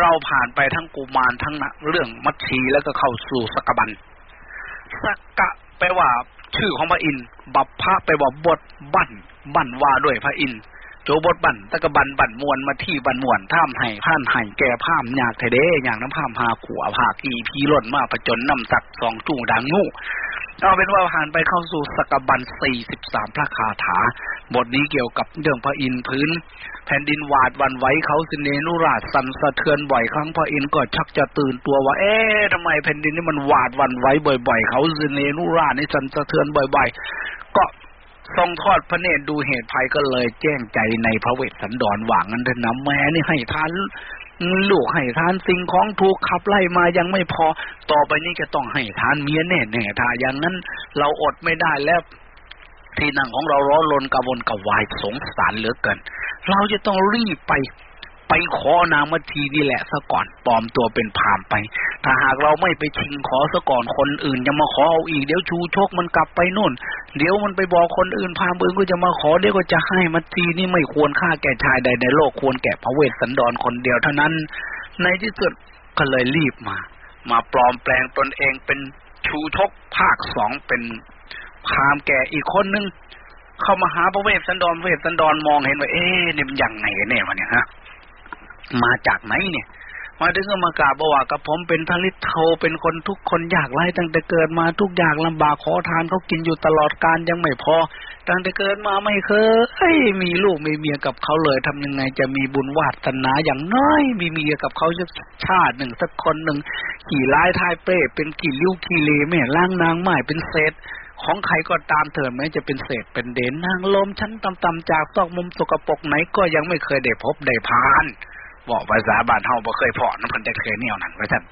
เราผ่านไปทั้งกุมารทั้งเรื่องมัชชีแล้วก็เข้าสู่สกบันสกะแปลว่า ชื่อของพระอินทร์บัพพะแปลว่าบทบั่นบั่นว่าด้วยพระอินทร์โจบดบันตะกบันบันมวนมาที่บันมวนท่ามไห้ผ่านไห้แก่ผ้ามยากเทเดอย่างน้ำผ้ามหาขวผากีพีล่นมาประจนน้ำสักสองจู่ดังงู เอาเป็นว่าผ่านไปเข้าสู่สกบันสี่สิบสามพระคาถา บทนี้เกี่ยวกับเรื่องพระอินทร์พื้น แผ่นดินหวาดวันไหวเขาสิเนนุราชสันสะเทือนบ่อยครั้งพระอินทร์ก็ชักจะตื่นตัวว่า เอ๊ะทำไมแผ่นดินนี้มันหวาดวันไหวบ่อย ๆ เขาสิเนนุราชนี่สันสะเทือนบ่อย ๆ ก็ทรงทอดพระเนตรดูเหตุภัยก็เลยแจ้งใจในพระเวสสันดรหวังนันเถอะนะแม่นี่ให้ทาน ลูกให้ทานสิ่งของถูกขับไล่มายังไม่พอ ต่อไปนี้ก็ต้องให้ทานเมียแน่แน่ถ้าอย่างนั้น เราอดไม่ได้แล้ว ที่นั่งของเราร้อนรนกระวนกระวายสงสารเหลือเกิน เราจะต้องรีบไป ไปขอนางมัทีนี่แหละซะก่อนปลอมตัวเป็นพามไป ถ้าหากเราไม่ไปชิงขอซะก่อนคนอื่นจะมาขอเอาอีกเดี๋ยวชูโชคมันกลับไปนู่น เดี๋ยวมันไปบอกคนอื่นพามอื่นก็จะมาขอเดี๋ยวก็จะให้มัทีนี่ไม่ควรค่าแก่ชายใดในโลกควรแก่พระเวสสันดรคนเดียวเท่านั้น ในที่สุดก็เลยรีบมา มาปลอมแปลงตนเองเป็นชูชกภาคสองเป็นพราหมณ์แก่อีกคนนึงเข้ามาหาพระเวสสันดรเวสสันดรมองเห็นว่าเอ๊ะนี่มันยังไงเนี่ยวันนี้ฮะ มาจากไหนเนี่ย มาถึงก็มากราบว่ากับผมเป็นทลิทโทเป็นคนทุกข์คนยากไร้ตั้งแต่เกิดมาทุกข์ยากลำบากขอทานเขากินอยู่ตลอดกาลยังไม่พอ ตั้งแต่เกิดมาไม่เคยมีลูกไม่เมียกับเขาเลยทำยังไงจะมีบุญวาสนาอย่างน้อยมีเมียกับเขาสักชาติหนึ่งสักคนหนึ่งขี่ร้ายทายเป้เป็นขี่ลิ้วขี่เลแม่ล่างนางไม้เป็นเศษของใครก็ตามเถิดแม้จะเป็นเศษเป็นเด่นนางลมชั้นต่ำๆจากซอกมุมสกปรกไหนก็ยังไม่เคยได้พบได้ผ่าน บอกภาษาบ้านเฮาบ่เคยพอน้ำพันได้เคยเนี่ยวนั่นว่าน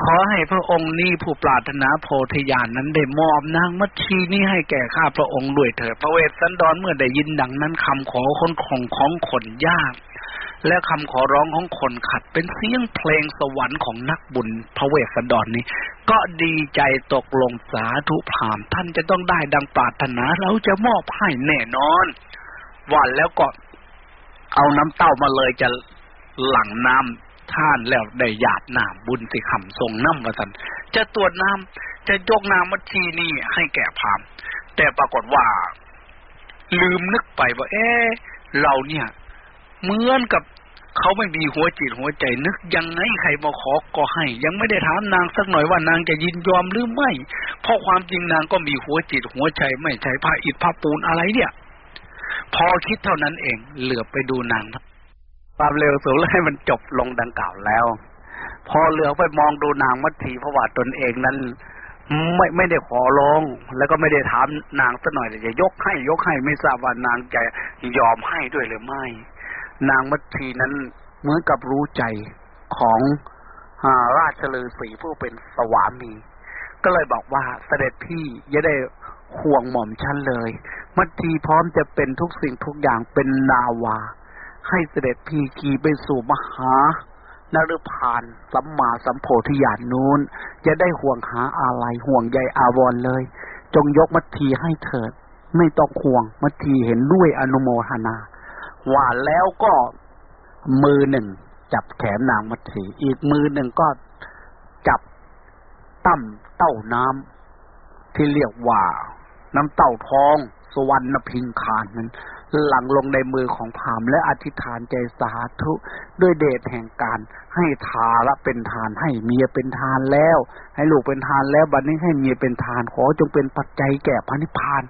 ขอให้พระองค์นี้ผู้ปรารถนาโพธิญาณนนั้นได้มอบนางมัชชีนี้ให้แก่ข้าพระองค์ด้วยเถิดพระเวสสันดรเมื่อได้ยินดังนั้นคำขอคนของของขนยาก และคำขอร้องของคนขัดเป็นเสียงเพลงสวรรค์ของนักบุญพระเวสสันดรนี้ ก็ดีใจตกลงสาธุพามท่านจะต้องได้ดังปรารถนาเราจะมอบให้แน่นอนวันแล้วก็เอาน้ำเต้ามาเลยจะ หลังน้ำท่านแล้วได้หยาดน้ำบุญสิขำทรงน้ำมาสันจะตรวจน้ำจะยกน้ำมัชีนี่ให้แก่พาม แต่ปรากฏว่า ลืมนึกไปว่า เอ๊เราเนี่ยเหมือนกับเขาไม่มีหัวจิตหัวใจนึกยังไงใครมาขอก็ให้ ยังไม่ได้ถามนางสักหน่อยว่านางจะยินยอมหรือไม่ เพราะความจริงนางก็มีหัวจิตหัวใจไม่ใช่ผ้าอิฐผ้าปูนอะไรเนี่ย พอคิดเท่านั้นเอง เหลือไปดูนาง ความเร็วสูงแล้วให้มันจบลงดังกล่าวแล้ว พอเหลือไปมองดูนางมัททีเพราะว่าตนเองนั้น ไม่ไม่ได้ขอร้อง แล้วก็ไม่ได้ถามนางสักหน่อยจะยกให้ยกให้ไม่ทราบว่านางจะยอมให้ด้วยหรือไม่ นางมัททีนั้นเหมือนกับรู้ใจของราชฤาษีผู้เป็นสวามี ก็เลยบอกว่าเสด็จพี่อย่าได้ห่วงหม่อมชั้นเลย มัททีพร้อมจะเป็นทุกสิ่งทุกอย่างเป็นนาวา ให้เสด็จพีกีไปสู่มหานรพานสัมมาสัมโพธิญาณนู้น จะได้ห่วงหาอะไรห่วงใยอาวรเลย จงยกมัททีให้เถิด ไม่ต้องห่วงมัททีเห็นด้วยอนุโมทนาว่าแล้วก็มือหนึ่ง จับแขนนางมัททีอีกมือหนึ่งก็จับตั้มเต้าน้ำที่เรียกว่า น้ำเต่าทอง สวรรณพิงคานนั้น หลังลงในมือของพามและอธิษฐานใจสาธุด้วยเดชแห่งการให้ทาละเป็นทานให้เมียเป็นทานแล้ว ให้ลูกเป็นทานแล้วบัดนี้ให้เมียเป็นทานขอจงเป็นปัจจัยแก่พระนิพพาน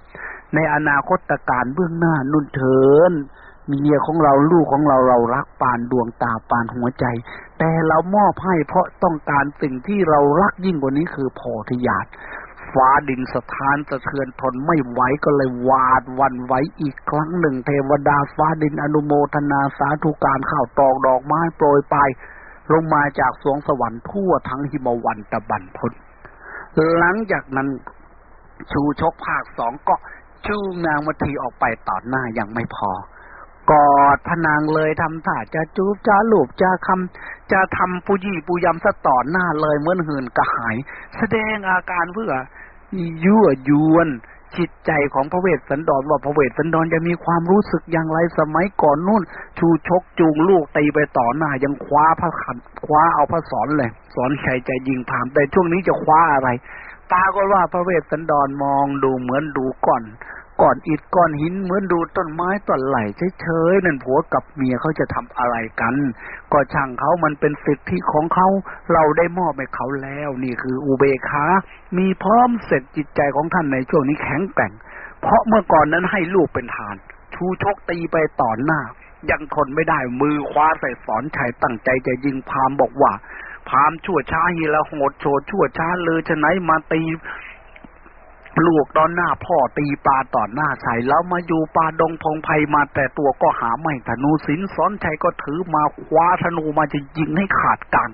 ในอนาคตการเบื้องหน้านุ่นเถินเมียของเราลูกของเราเรารักปานดวงตาปานหัวใจ แต่เรามอบให้เพราะต้องการสิ่งที่เรารักยิ่งกว่านี้คือโพธิญาณ ฟ้าดินสถานสะเทือนทนไม่ไหวก็เลยวาดวันไหวอีกครั้งหนึ่ง เทวดาฟ้าดินอนุโมทนาสาธุการข้าวตอกดอกไม้โปรยไป ลงมาจากสวงสวรรค์ทั่วทั้งหิมวันตะบันพนหลังจากนั้นชูชกภาคสองก็ชูนางมัทีออกไปต่อหน้ายังไม่พอ กอดพนางเลยทำท่าจะจูบจะลูบจะคำจะทำปุยี่ปุยำสะต่อหน้าเลยเหมือนหื่นกระหาย แสดงอาการเพื่อยั่วยวนจิตใจของพระเวสสันดรว่าพระเวสสันดรจะมีความรู้สึกอย่างไรสมัยก่อนนู่น ชูชกจูงลูกตีไปต่อหน้ายังคว้าพระขันคว้าเอาพระสอนเลย สอนชัยใจยิงผามแต่ช่วงนี้จะคว้าอะไรตาก็ว่าพระเวสสันดรมองดูเหมือนดูก่อน ก่อนอิดก่อนหินเหมือนดูต้นไม้ต้นไหลเฉยๆนั่นผัวกับเมียเขาจะทำอะไรกัน ก็ช่างเขามันเป็นสิทธิของเขา เราได้มอบให้เขาแล้ว นี่คืออุเบคามีพร้อมเสร็จจิตใจของท่านในช่วงนี้แข็งแกร่ง เพราะเมื่อก่อนนั้นให้ลูกเป็นทาน ชูชกตีไปต่อหน้า ยังทนไม่ได้มือคว้าใส่สอนชัยตั้งใจจะยิงพามบอกว่า พามชั่วช้าฮีละโหดโฉดชั่วช้าเลยจะไหนมาตี ลูกตอนหน้าพ่อตีปลาตอนหน้าใส่แล้วมาอยู่ปลาดงพงไพมาแต่ตัวก็หาไม่ธนูสินสอนชัยก็ถือมาคว้าธนูมาจะยิงให้ขาดกลาง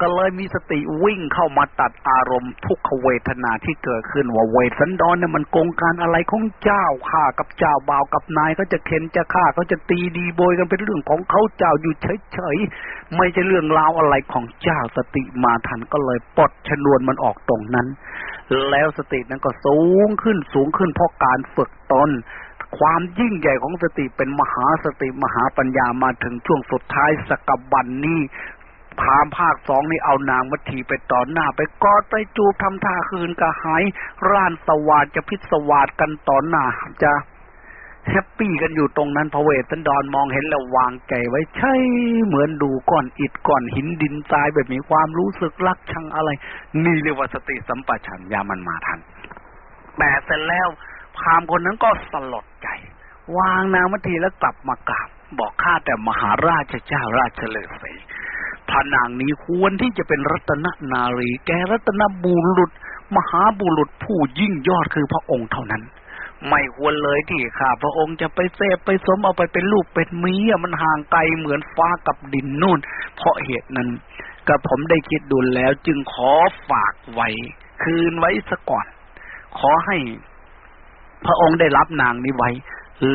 ก็เลยมีสติวิ่งเข้ามาตัดอารมณ์ทุกขเวทนาที่เกิดขึ้นว่าเวทสันดอนเนี่ยมันกงการอะไรของเจ้าข้ากับเจ้าบ่าวกับนายเขาจะเข็นจะฆ่าเขาจะตีดีโบยกันเป็นเรื่องของเขาเจ้าอยู่เฉยๆไม่ใช่เรื่องราวอะไรของเจ้าสติมาทันก็เลยปลดชนวนมันออกตรงนั้น แล้วสตินั้นก็สูงขึ้นสูงขึ้นเพราะการฝึกตนความยิ่งใหญ่ของสติเป็นมหาสติมหาปัญญามาถึงช่วงสุดท้ายสกบันนี้ พามภาคสองนี่เอานางมัทีไปต่อหน้า ไปกอดไปจูบทำท่าคืนกระหาย ร่านสวาดจะพิศวาดกันต่อหน้าจะแฮปปี้กันอยู่ตรงนั้นพระเวทสันดรมองเห็นแล้ววางใจไว้ใช่เหมือนดูก้อนอิดก้อนหินดินทรายแบบมีความรู้สึกรักชังอะไร นี่เรียกว่าสติสัมปชัญญะมันมาทัน แต่เสร็จแล้วพามคนนั้นก็สลดใจ วางนางมัทีแล้วกลับมากราบบอกข้าแต่มหาราชเจ้าราชเลส นางนี้ควรที่จะเป็นรัตนนารี แกรัตนบุรุษ มหาบุรุษผู้ยิ่งยอดคือพระองค์เท่านั้น ไม่ควรเลยที่ข้าพระองค์จะไปเสพไปสมเอาไปเป็นลูกเป็นเมียมันห่างไกลเหมือนฟ้ากับดินนู่น เพราะเหตุนั้นกับผมได้คิดดูแล้วจึงขอฝากไว้ คืนไว้ซะก่อน ขอให้พระองค์ได้รับนางนี้ไว้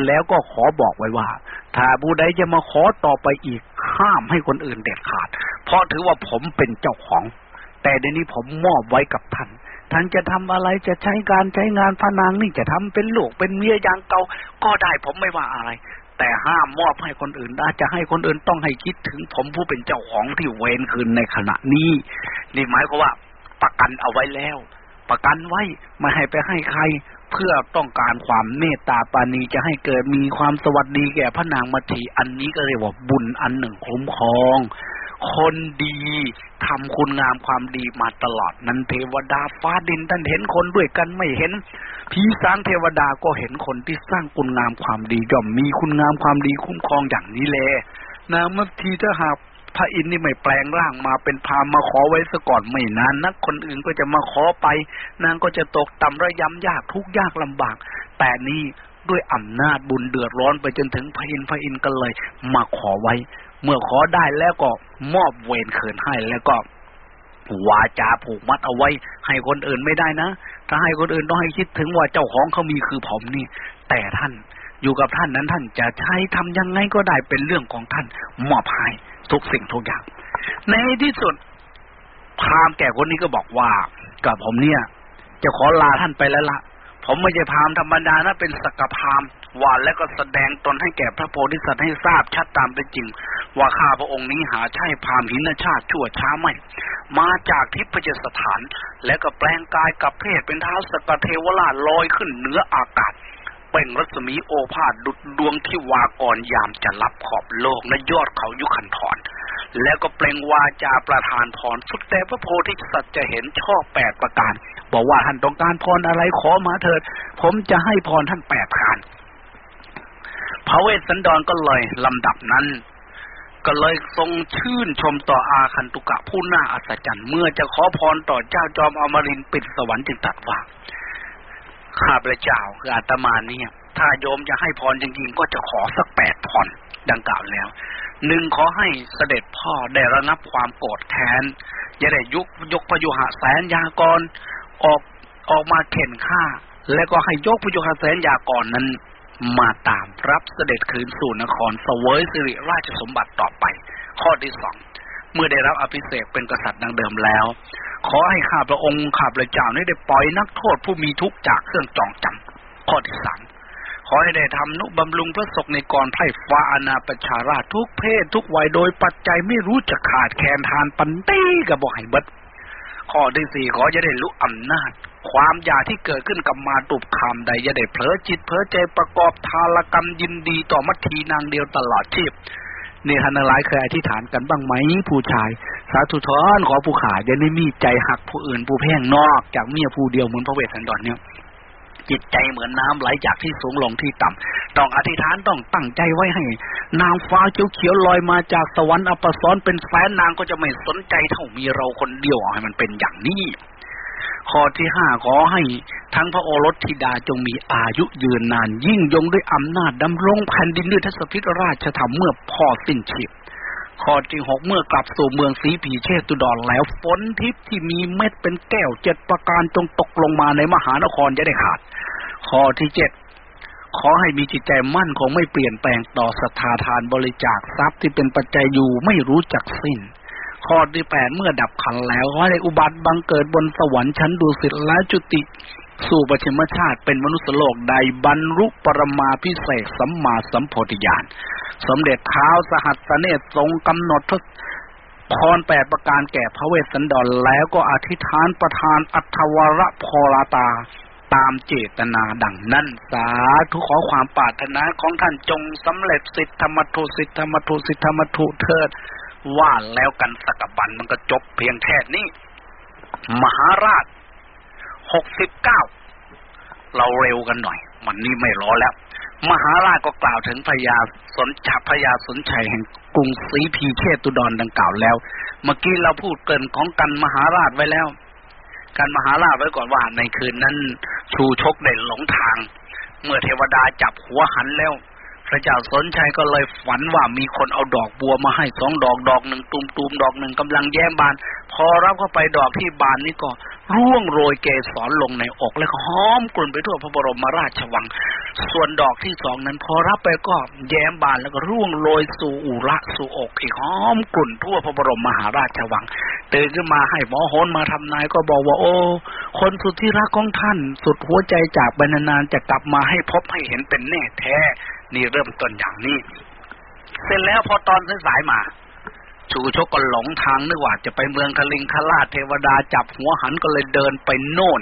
แล้วก็ขอบอกไว้ว่า ถ้าผู้ใดจะมาขอต่อไปอีก ห้ามให้คนอื่นเด็ดขาด เพราะถือว่าผมเป็นเจ้าของ แต่ในนี้ผมมอบไว้กับท่านท่านจะทำอะไรจะใช้การใช้งานพระนางนี่จะทำเป็นลูกเป็นเมียอย่างเก่าก็ได้ผมไม่ว่าอะไร แต่ห้ามมอบให้คนอื่นได้จะให้คนอื่นต้องให้คิดถึงผมผู้เป็นเจ้าของที่เวนคืนในขณะนี้นี่หมายความว่าประกันเอาไว้แล้ว ประกันไว้ไม่ให้ไปให้ใคร เพื่อต้องการความเมตตาปานีจะให้เกิดมีความสวัสดีแก่พระนางมัทีอันนี้ก็เรียกว่าบุญอันหนึ่งคุ้มครอง คนดีทำคุณงามความดีมาตลอดนั้นเทวดาฟ้าดินท่านเห็นคนด้วยกันไม่เห็นผีสางเทวดาก็เห็นคนที่สร้างคุณงามความดีย่อมมีคุณงามความดีคุ้มครองอย่างนี้แลนางมัทีถ้าหาก พระอินทร์นี่ไม่แปลงร่างมาเป็นพามมาขอไว้ซะก่อนไม่นานนักคนอื่นก็จะมาขอไป นางก็จะตกต่ำระยำยากทุกยากลำบาก แต่นี่ด้วยอำนาจบุญเดือดร้อนไปจนถึงพระอินทร์พระอินทร์ก็เลย มาขอไว้ เมื่อขอได้แล้วก็มอบเวรคืนให้แล้วก็วาจาผูกมัดเอาไว้ ให้คนอื่นไม่ได้นะ ถ้าให้คนอื่นต้องให้คิดถึงว่าเจ้าของเขามีคือผมนี่ แต่ท่านอยู่กับท่านนั้นท่านจะใช้ทำยังไงก็ได้เป็นเรื่องของท่านมอบให้ ทุกสิ่งทุกอย่าง ในที่สุดพรามแก่คนนี้ก็บอกว่า กับผมเนี่ย จะขอลาท่านไปแล้วละผมไม่ใช่พรามธรรมดานะเป็นสกพรามว่าและก็แสดงตนให้แก่พระโพธิสัตว์ให้ทราบชัดตามเป็นจริง ว่าข้าพระองค์นี้หาใช่พรามหินชาติชั่วช้าไม่ มาจากทิพยสถาน และก็แปลงกายกับเพศเป็นเท้าสกเทวราชลอยขึ้นเหนืออากาศ เป่งรัศมีโอภาสดุดดวงที่วากรยามจะรับขอบโลกและยอดเขายุคันถอนแล้วก็เปล่งวาจาประทานพรสุดแต่พระโพธิสัตว์จะเห็นชอบแปดประการ บอกว่าท่านต้องการพรอะไรขอมาเถิด ผมจะให้พรท่านแปดการพระเวสสันดรก็เลยลำดับนั้น ก็เลยทรงชื่นชมต่ออาคันตุกะผู้น่าอัศจรรย์ เมื่อจะขอพรต่อเจ้าจอมอมรินปิดสวรรค์จึงตัดว่า ข้าพระเจ้าคืออาตมาเนี่ย ถ้าโยมจะให้พรจริงๆ ก็จะขอสักแปดพรดังกล่าวแล้วหนึ่งขอให้เสด็จพ่อได้ระงับความโกรธแค้นอย่าได้ยุกยกพยุหะแสนยากรออกออกมาเข็นฆ่า และก็ให้ยกพยุหะแสนยากรนั้น มาตามรับเสด็จคืนสู่นครเสวยสิริราชสมบัติต่อไป ข้อที่สองเมื่อได้รับอภิเษกเป็นกษัตริย์ดังเดิมแล้ว ขอให้ข้าพระองค์ข้าพระเจ้านี้ได้ปล่อยนักโทษผู้มีทุกข์จากเครื่องจองจำข้อที่สามขอให้ได้ทำนุบำรุงพระศกในกรไพร่ฟ้าอนาประชาราชทุกเพศทุกวัยโดยปัจจัยไม่รู้จะขาดแคลนทานปันตี้กับบ่ให้เบิดข้อที่สี่ขอจะได้รู้อำนาจ ความอยากที่เกิดขึ้นกับมาตุบคำใดจะได้เผลอจิตเผลอใจประกอบทารกรรมยินดีต่อมัททีนางเดียวตลอดชีพ นี่ท่านหลายเคยอธิษฐานกันบ้างไหมผู้ชาย สาธุทอนขอผู้ขายจะได้มีใจหักผู้อื่นผู้แพ่งนอกจากเมียผู้เดียวเหมือนพระเวสสันดรเนี่ยจิตใจเหมือนน้ำไหลจากที่สูงลงที่ต่ำต้องอธิษฐานต้องตั้งใจไว้ให้ นางฟ้าเขียวเขียวลอยมาจากสวรรค์อัปสรเป็นแสนนางก็จะไม่สนใจเท่ามีเราคนเดียวให้มันเป็นอย่างนี้ข้อที่ห้าขอให้ ทั้งพระโอรสธิดาจงมีอายุยืนนาน ยิ่งยงด้วยอำนาจดำรงแผ่นดินด้วยทศพิธราชธรรมเมื่อพ่อสิ้นชีพข้อที่หกเมื่อกลับสู่เมืองสีผีเชตุดรแล้วฝนทิพย์ที่มีเม็ดเป็นแก้วเจ็ดประการจงตกลงมาในมหานครจะได้ขาด ข้อที่เจ็ดขอให้มีจิตใจมั่นคงไม่เปลี่ยนแปลงต่อศรัทธาทานบริจาคทรัพย์ที่เป็นปัจจัยอยู่ไม่รู้จักสิ้น ข้อที่แปดเมื่อดับขันแล้วขอให้อุบัติบังเกิดบนสวรรค์ชั้นดุสิตและจุติ สู่ปชิมชาติเป็นมนุษย์โลกใดบรรลุปรมาพิเศษสัมมาสัมโพธิญาณสมเด็จเท้าสหัสเนตทรงกำหนดทศพรแปดประการแก่พระเวสสันดรแล้วก็อธิษฐานประทานอัทวรพรตาตามเจตนาดังนั้น สาธุขอความปรารถนาของท่านจงสำเร็จสิทธธรรมทุสิทธธรรมทุสิทธธรรมทุเถิด ว่าแล้วกันสักบันมันก็จบเพียงแค่นี้ มหาราช หกสิบเก้าเราเร็วกันหน่อย มันนี่ไม่รอแล้ว มหาราชก็กล่าวถึงพญาสนจัพญาสนชัยแห่งกรุงศรีพีเชตุดรดังกล่าวแล้ว เมื่อกี้เราพูดเกินของกันมหาราชไว้แล้ว การมหาราชไว้ก่อนว่าในคืนนั้น ชูชกได้หลงทาง เมื่อเทวดาจับหัวหันแล้วพระเจ้าสนชัยก็เลยฝันว่ามีคนเอาดอกบัวมาให้สองดอกดอกหนึ่งตูมตูมดอกหนึ่งกำลังแย้มบาน พอรับเข้าไปดอกที่บานนี่ก็ ร่วงโรยเกสรลงในอก แล้วก็หอมกลุ่นไปทั่วพระบรมราชวัง ส่วนดอกที่สองนั้นพอรับไปก็แย้มบานแล้วก็ร่วงโรยสู่อุระสู่อกอีกหอมกลุ่นทั่วพระบรมมหาราชวังตื่นขึ้นมาให้หมอโหนมาทำนายก็บอกว่าโอ้คนสุดที่รักของท่าน สุดหัวใจจากบรรนานจะกลับมาให้พบให้เห็นเป็นแน่แท้ นี่เริ่มต้นอย่างนี้ เสร็จแล้วพอตอนสายมา ชูชกก็หลงทางนึกว่าจะไปเมืองคลิงคลาเทวดาจับหัวหันก็เลยเดินไปโน่น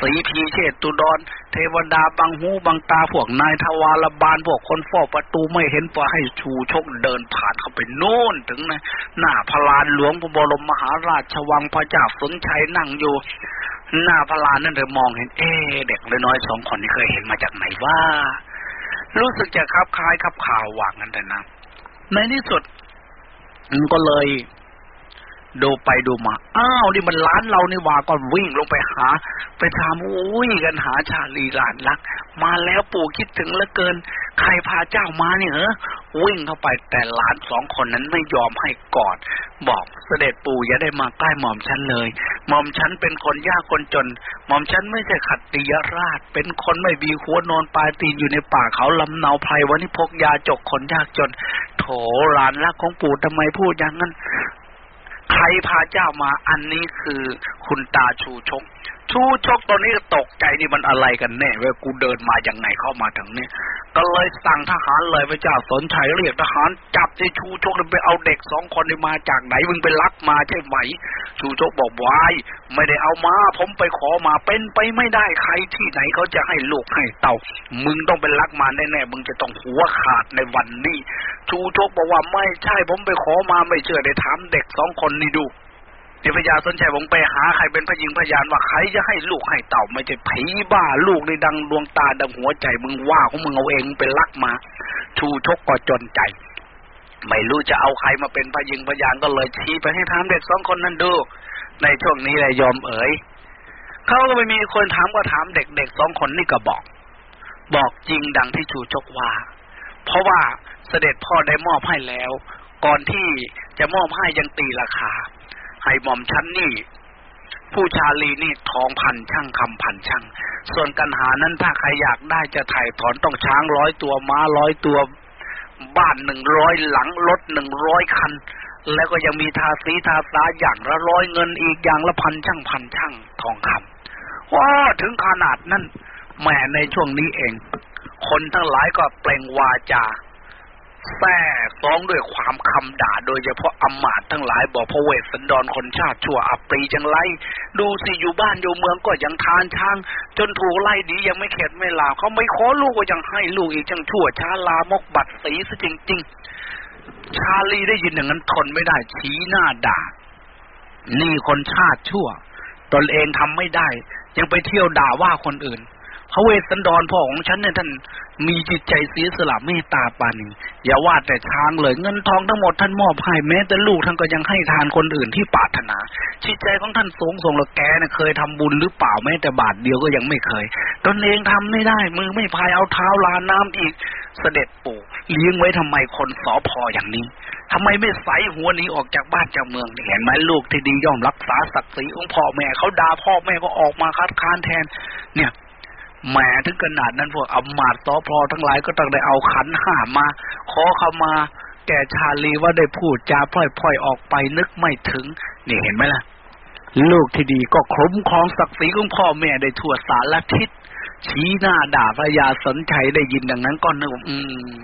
สีพีเชตตุดอน เทวดาบางหูบางตาพวกนายทวารบาลพวกคนเฝ้าประตูไม่เห็นปล่อยให้ชูชกเดินผ่านเข้าไปโน่นถึงนะหน้าพลานหลวงพระบรมมหาราชวังพระเจ้าสนชัยนั่งอยู่ หน้าพลานนั่นเธอมองเห็น เอ๊เด็กเล็กน้อยสองคนนี้เคยเห็นมาจากไหนว่า รู้สึกจะคับคล้ายคับข่าวหว่างกันแต่นะในที่สุด ก็เลย ดูไปดูมา อ้าว นี่มันร้านเรานี่ว่าก็วิ่งลงไปหา ไปทำอุ้ยกันหาชาลีหลานรัก มาแล้วปู่คิดถึงเหลือเกิน ใครพาเจ้ามาเนี่ยเหรอวิ่งเข้าไปแต่หลานสองคนนั้นไม่ยอมให้กอด บอกเสด็จปู่อย่าได้มาใกล้หม่อมฉันเลย หม่อมฉันเป็นคนยากคนจน หม่อมฉันไม่ใช่ขัดติยราช เป็นคนไม่มีหัวนอนปลายตีนอยู่ในป่าเขาลำเนาไพรวันนี้พกยาจกคนยากจน โถหลานรักของปู่ทำไมพูดอย่างนั้น ใครพาเจ้ามาอันนี้คือคุณตาชูชก ชูชกตอนนี้ตกใจนี่มันอะไรกันแน่เว้ยกูเดินมาอย่างไงเข้ามาถึงนี่ก็เลยสั่งทหารเลยพระเจ้าสนชัยเรียกทหารจับไอ้ชูชกไปเอาเด็กสองคนนี้มาจากไหนมึงไปลักมาใช่ไหม ชูชกบอกวายไม่ได้เอามาผมไปขอมาเป็นไปไม่ได้ใครที่ไหนเขาจะให้ลูกให้เต่า มึงต้องเป็นลักมาแน่ๆมึงจะต้องหัวขาดในวันนี้ ชูชกบอกว่าไม่ใช่ผมไปขอมาไม่เชื่อได้ถามเด็กสองคนนี้ดู นี่พญาสนใจผมไปหาใครเป็นพระยิงพยานว่าใครจะให้ลูกให้เต่าไม่ใช่ผีบ้าลูกในดังดวงตาดังหัวใจมึงว่าของมึงเอาเองเป็นลักมา ชูชกก็จนใจ ไม่รู้จะเอาใครมาเป็นพระยิงพยานก็เลยชี้ไปให้ถามเด็กสองคนนั้นดู ในช่วงนี้เลยยอมเอ๋ยเขาก็ไม่มีคนถามก็ถามเด็กๆสองคนนี่ก็บอก บอกจริงดังที่ชูชกว่า เพราะว่าเสด็จพ่อได้มอบให้แล้ว ก่อนที่จะมอบให้ยังตีราคา ให้หม่อมชั้นนี่ผู้ชาลีนี่ทองพันช่างคำพันช่าง ส่วนกันหานั้นถ้าใครอยากได้จะถ่ายถอนต้องช้างร้อยตัวม้าร้อยตัว บ้านหนึ่งร้อยหลังรถหนึ่งร้อยคัน แล้วก็ยังมีทาสีทาสาอย่างละร้อยเงินอีกอย่างละพันช่างพันช่างทองคำว่าถึงขนาดนั้นแม่ในช่วงนี้เอง คนทั้งหลายก็เปล่งวาจา แท้ฟ้องด้วยความคำด่าโดยเฉพาะอมาตทั้งหลายบอกพระเวสสันดรคนชาติชั่วอัปรีจังไรดูสิอยู่บ้านอยู่เมืองก็ยังทานช้าง จนถูกไล่ดียังไม่เข็ดไม่ลาเขาไม่ขอลูกก็ยังให้ลูกอีกจังชั่วช้าลามกบัตรสีซะจริง ๆ ชาลีได้ยินอย่างนั้นทนไม่ได้ชี้หน้าด่า นี่คนชาติชั่ว ตนเองทำไม่ได้ ยังไปเที่ยวด่าว่าคนอื่น พระเวสสันดรพ่อของฉันเนี่ยท่านมีจิตใจเสียสละเมตตาปานีอย่าว่าแต่ช้างเลยเงินทองทั้งหมดท่านมอบให้แม้แต่ลูกท่านก็ยังให้ทานคนอื่นที่ปรารถนา จิตใจของท่านสูงส่งละแกนี่ยเคยทำบุญหรือเปล่าแม้แต่บาทเดียวก็ยังไม่เคย ตนเองทำไม่ได้ มือไม่พายเอาเท้าลาน้ำอีก เสด็จปู่เลี้ยงไว้ทำไมคนสอพออย่างนี้ทำไมไม่ใสหัวนี้ออกจากบ้านจากเมืองเห็นไหมลูกที่ดีย่อมรักษาศักดิ์ศรีของพ่อแม่เขาด่าพ่อแม่ก็ออกมาคัดค้านแทน เนี่ย แหมถึงขนาดนั้นพวกอมาตย์สอพอทั้งหลายก็ต้องได้เอาขันห้ามา ขอเข้ามา แก่ชาลีว่าได้พูดจาพล่อยๆออกไปนึกไม่ถึง นี่เห็นไหมล่ะ ลูกที่ดีก็คุ้มครองศักดิ์ศรีของพ่อแม่ได้ทั่วสารทิศชี้หน้าด่าพระยาสนชัยได้ยินดังนั้นก็นึกอืม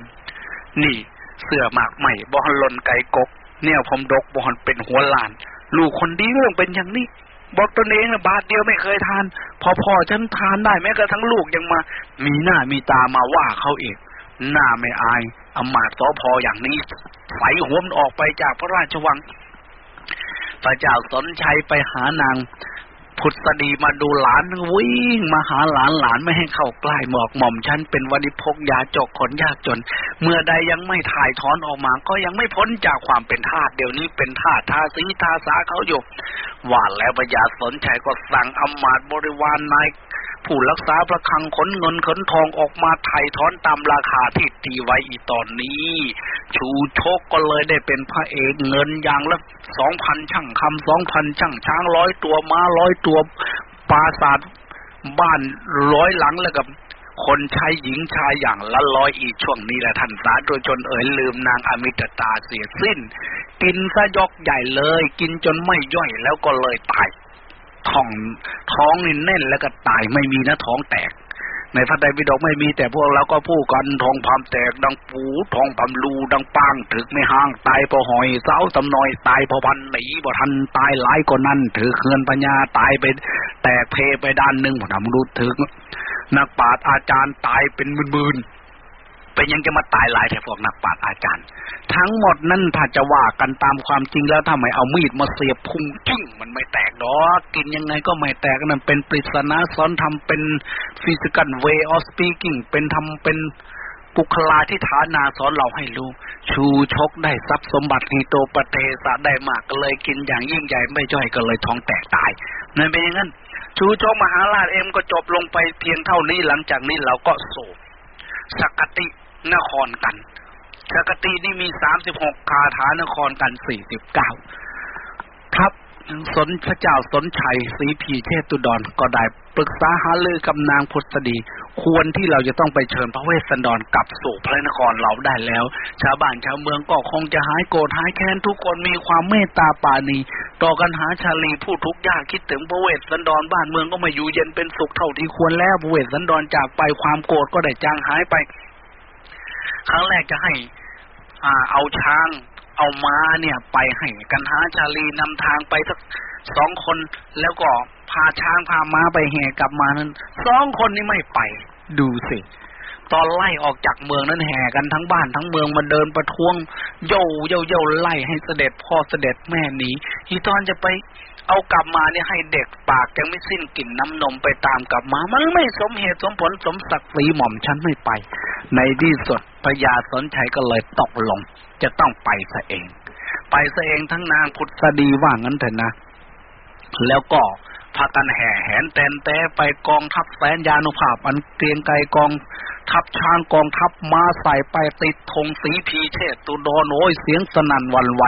นี่เสื้อหมากใหม่บอลลนไก่กก เนี่ยผมดกบอลเป็นหัวลาน ลูกคนดีก็ต้องเป็นอย่างนี้ บอกตนเองนะบาทเดียวไม่เคยทาน พอพ่อฉันทานได้แม้กระทั่งลูกยังมา มีหน้ามีตามาว่าเขาเองหน้าไม่อายอมาตสอพออย่างนี้ใส่หัวมันออกไปจากพระราชวังพระเจ้าสนชัยไปหานาง พุทธดีมาดูหลานวิ่งมาหาหลานหลานไม่ให้เข้าใกล้หมอกหม่อมฉันเป็นวันิพกยาจกขนยากจน เมื่อใดยังไม่ถ่ายถอนออกมา ก็ยังไม่พ้นจากความเป็นทาสเดี๋ยวนี้เป็นทาสทาสีทาสาเขาอยู่ว่าแล้วพญาสนชัยก็สั่งอมาตบริวารนาย ผู้รักษาประคังขนเงินขนทองออกมาไถ่ถอนตามราคาที่ตีไว้อีตอนนี้ ชูโชคก็เลยได้เป็นพระเอกเงินอย่างละสองพันช่างคำสองพันช่างช้างร้อยตัวม้าร้อยตัวปราสาทบ้านร้อยหลังแล้วกับคนใช้หญิงชายอย่างละร้อยอีกช่วงนี้แหละท่านสาธุชนเอ๋ยลืมนางอมิตตาเสียสิ้น กินซะยกใหญ่เลย กินจนไม่ย่อยแล้วก็เลยตาย ท้องท้องนี่แน่นแล้วก็ตายไม่มีนะท้องแตก ในพระไตรปิฎกไม่มีแต่พวกเราก็พูดกันทองพามแตกดังปูทองพามลูดังปางถึกไม่ห่างตายพอหอยเสาตำนอยตายพอพันหนีบ่ทันตายหลายกว่านั้น ถือเคือนปัญญาตายไป แตกเพไปด้านหนึ่งผมทำรู้ถึงนักปราชญ์อาจารย์ตายเป็นหมื่นๆ เป็นยังจะมาตายหลายแต่พวกนักปราชญ์อาจารย์ ทั้งหมดนั่นถ้าจะว่ากันตามความจริงแล้วทำไมเอามีดมาเสียบพุงจึ้งมันไม่แตกดอกกินยังไงก็ไม่แตกนั่นเป็นปริศนาสอนทำเป็น physical way of speaking เป็นทำเป็นบุคลาที่ฐานาสอนเราให้รู้ ชูชกได้ทรัพย์สมบัติทีโตปเตสะได้มากก็เลยกินอย่างยิ่งใหญ่ไม่ย่อยก็เลยท้องแตกตายนั่นเป็นอย่างนั้น ชูชกมหาราชเอ็มก็จบลงไปเพียงเท่านี้หลังจากนี้เราก็โศกสกติ นครกันสกตินี่มีสามสิบหกคาถานครกันสี่สิบเก้าครับสนพระเจ้าสนชัยศรีพีเทตุดรก็ได้ปรึกษาหาลือกับนางพุทธดี ควรที่เราจะต้องไปเชิญพระเวสสันดรกลับสู่พระนครเราได้แล้ว ชาวบ้านชาวเมืองก็คงจะหายโกรธหายแค้นทุกคนมีความเมตตาปาณีต่อกันหาชาลีผู้ทุกข์ยากคิดถึงพระเวสสันดรบ้านเมืองก็มาอยู่เย็นเป็นสุขเท่าที่ควรแล้วพระเวสสันดรจากไปความโกรธก็ได้จางหายไป ครั้งแรกจะให้อ่าเอาช้าง เอาม้าเนี่ย ไปให้กันหาชาลีนำทางไปสักสองคนแล้วก็พาช้างพาม้าไปแห่กลับมานั้นสองคนนี้ไม่ไป ดูสิตอนไล่ออกจากเมืองนั้นแห่กันทั้งบ้านทั้งเมืองมาเดินประท้วง โย่โย่โย่ไล่ให้เสด็จพ่อเสด็จแม่หนีที่ตอนจะไป เอากลับมาเนี่ยให้เด็กปากยังไม่สิ้นกลิ่นน้ำนมไปตามกลับมา มันไม่สมเหตุสมผลสมศักดิ์ศรีหม่อมฉันไม่ไป ในที่สุดพญาสนชัยก็เลยตกลง จะต้องไปซะเอง ไปซะเองทั้งนางพุทธดีว่างั้นเถอะนะ แล้วก็ พากันแห่แหนแตนแต่ไปกองทัพแสนยานุภาพอันเกรียงไกรกองทัพช้างกองทัพมาใส่ไปติดธงสีพีเชตตุดอนโอ้ยเสียงสนั่นวันไหว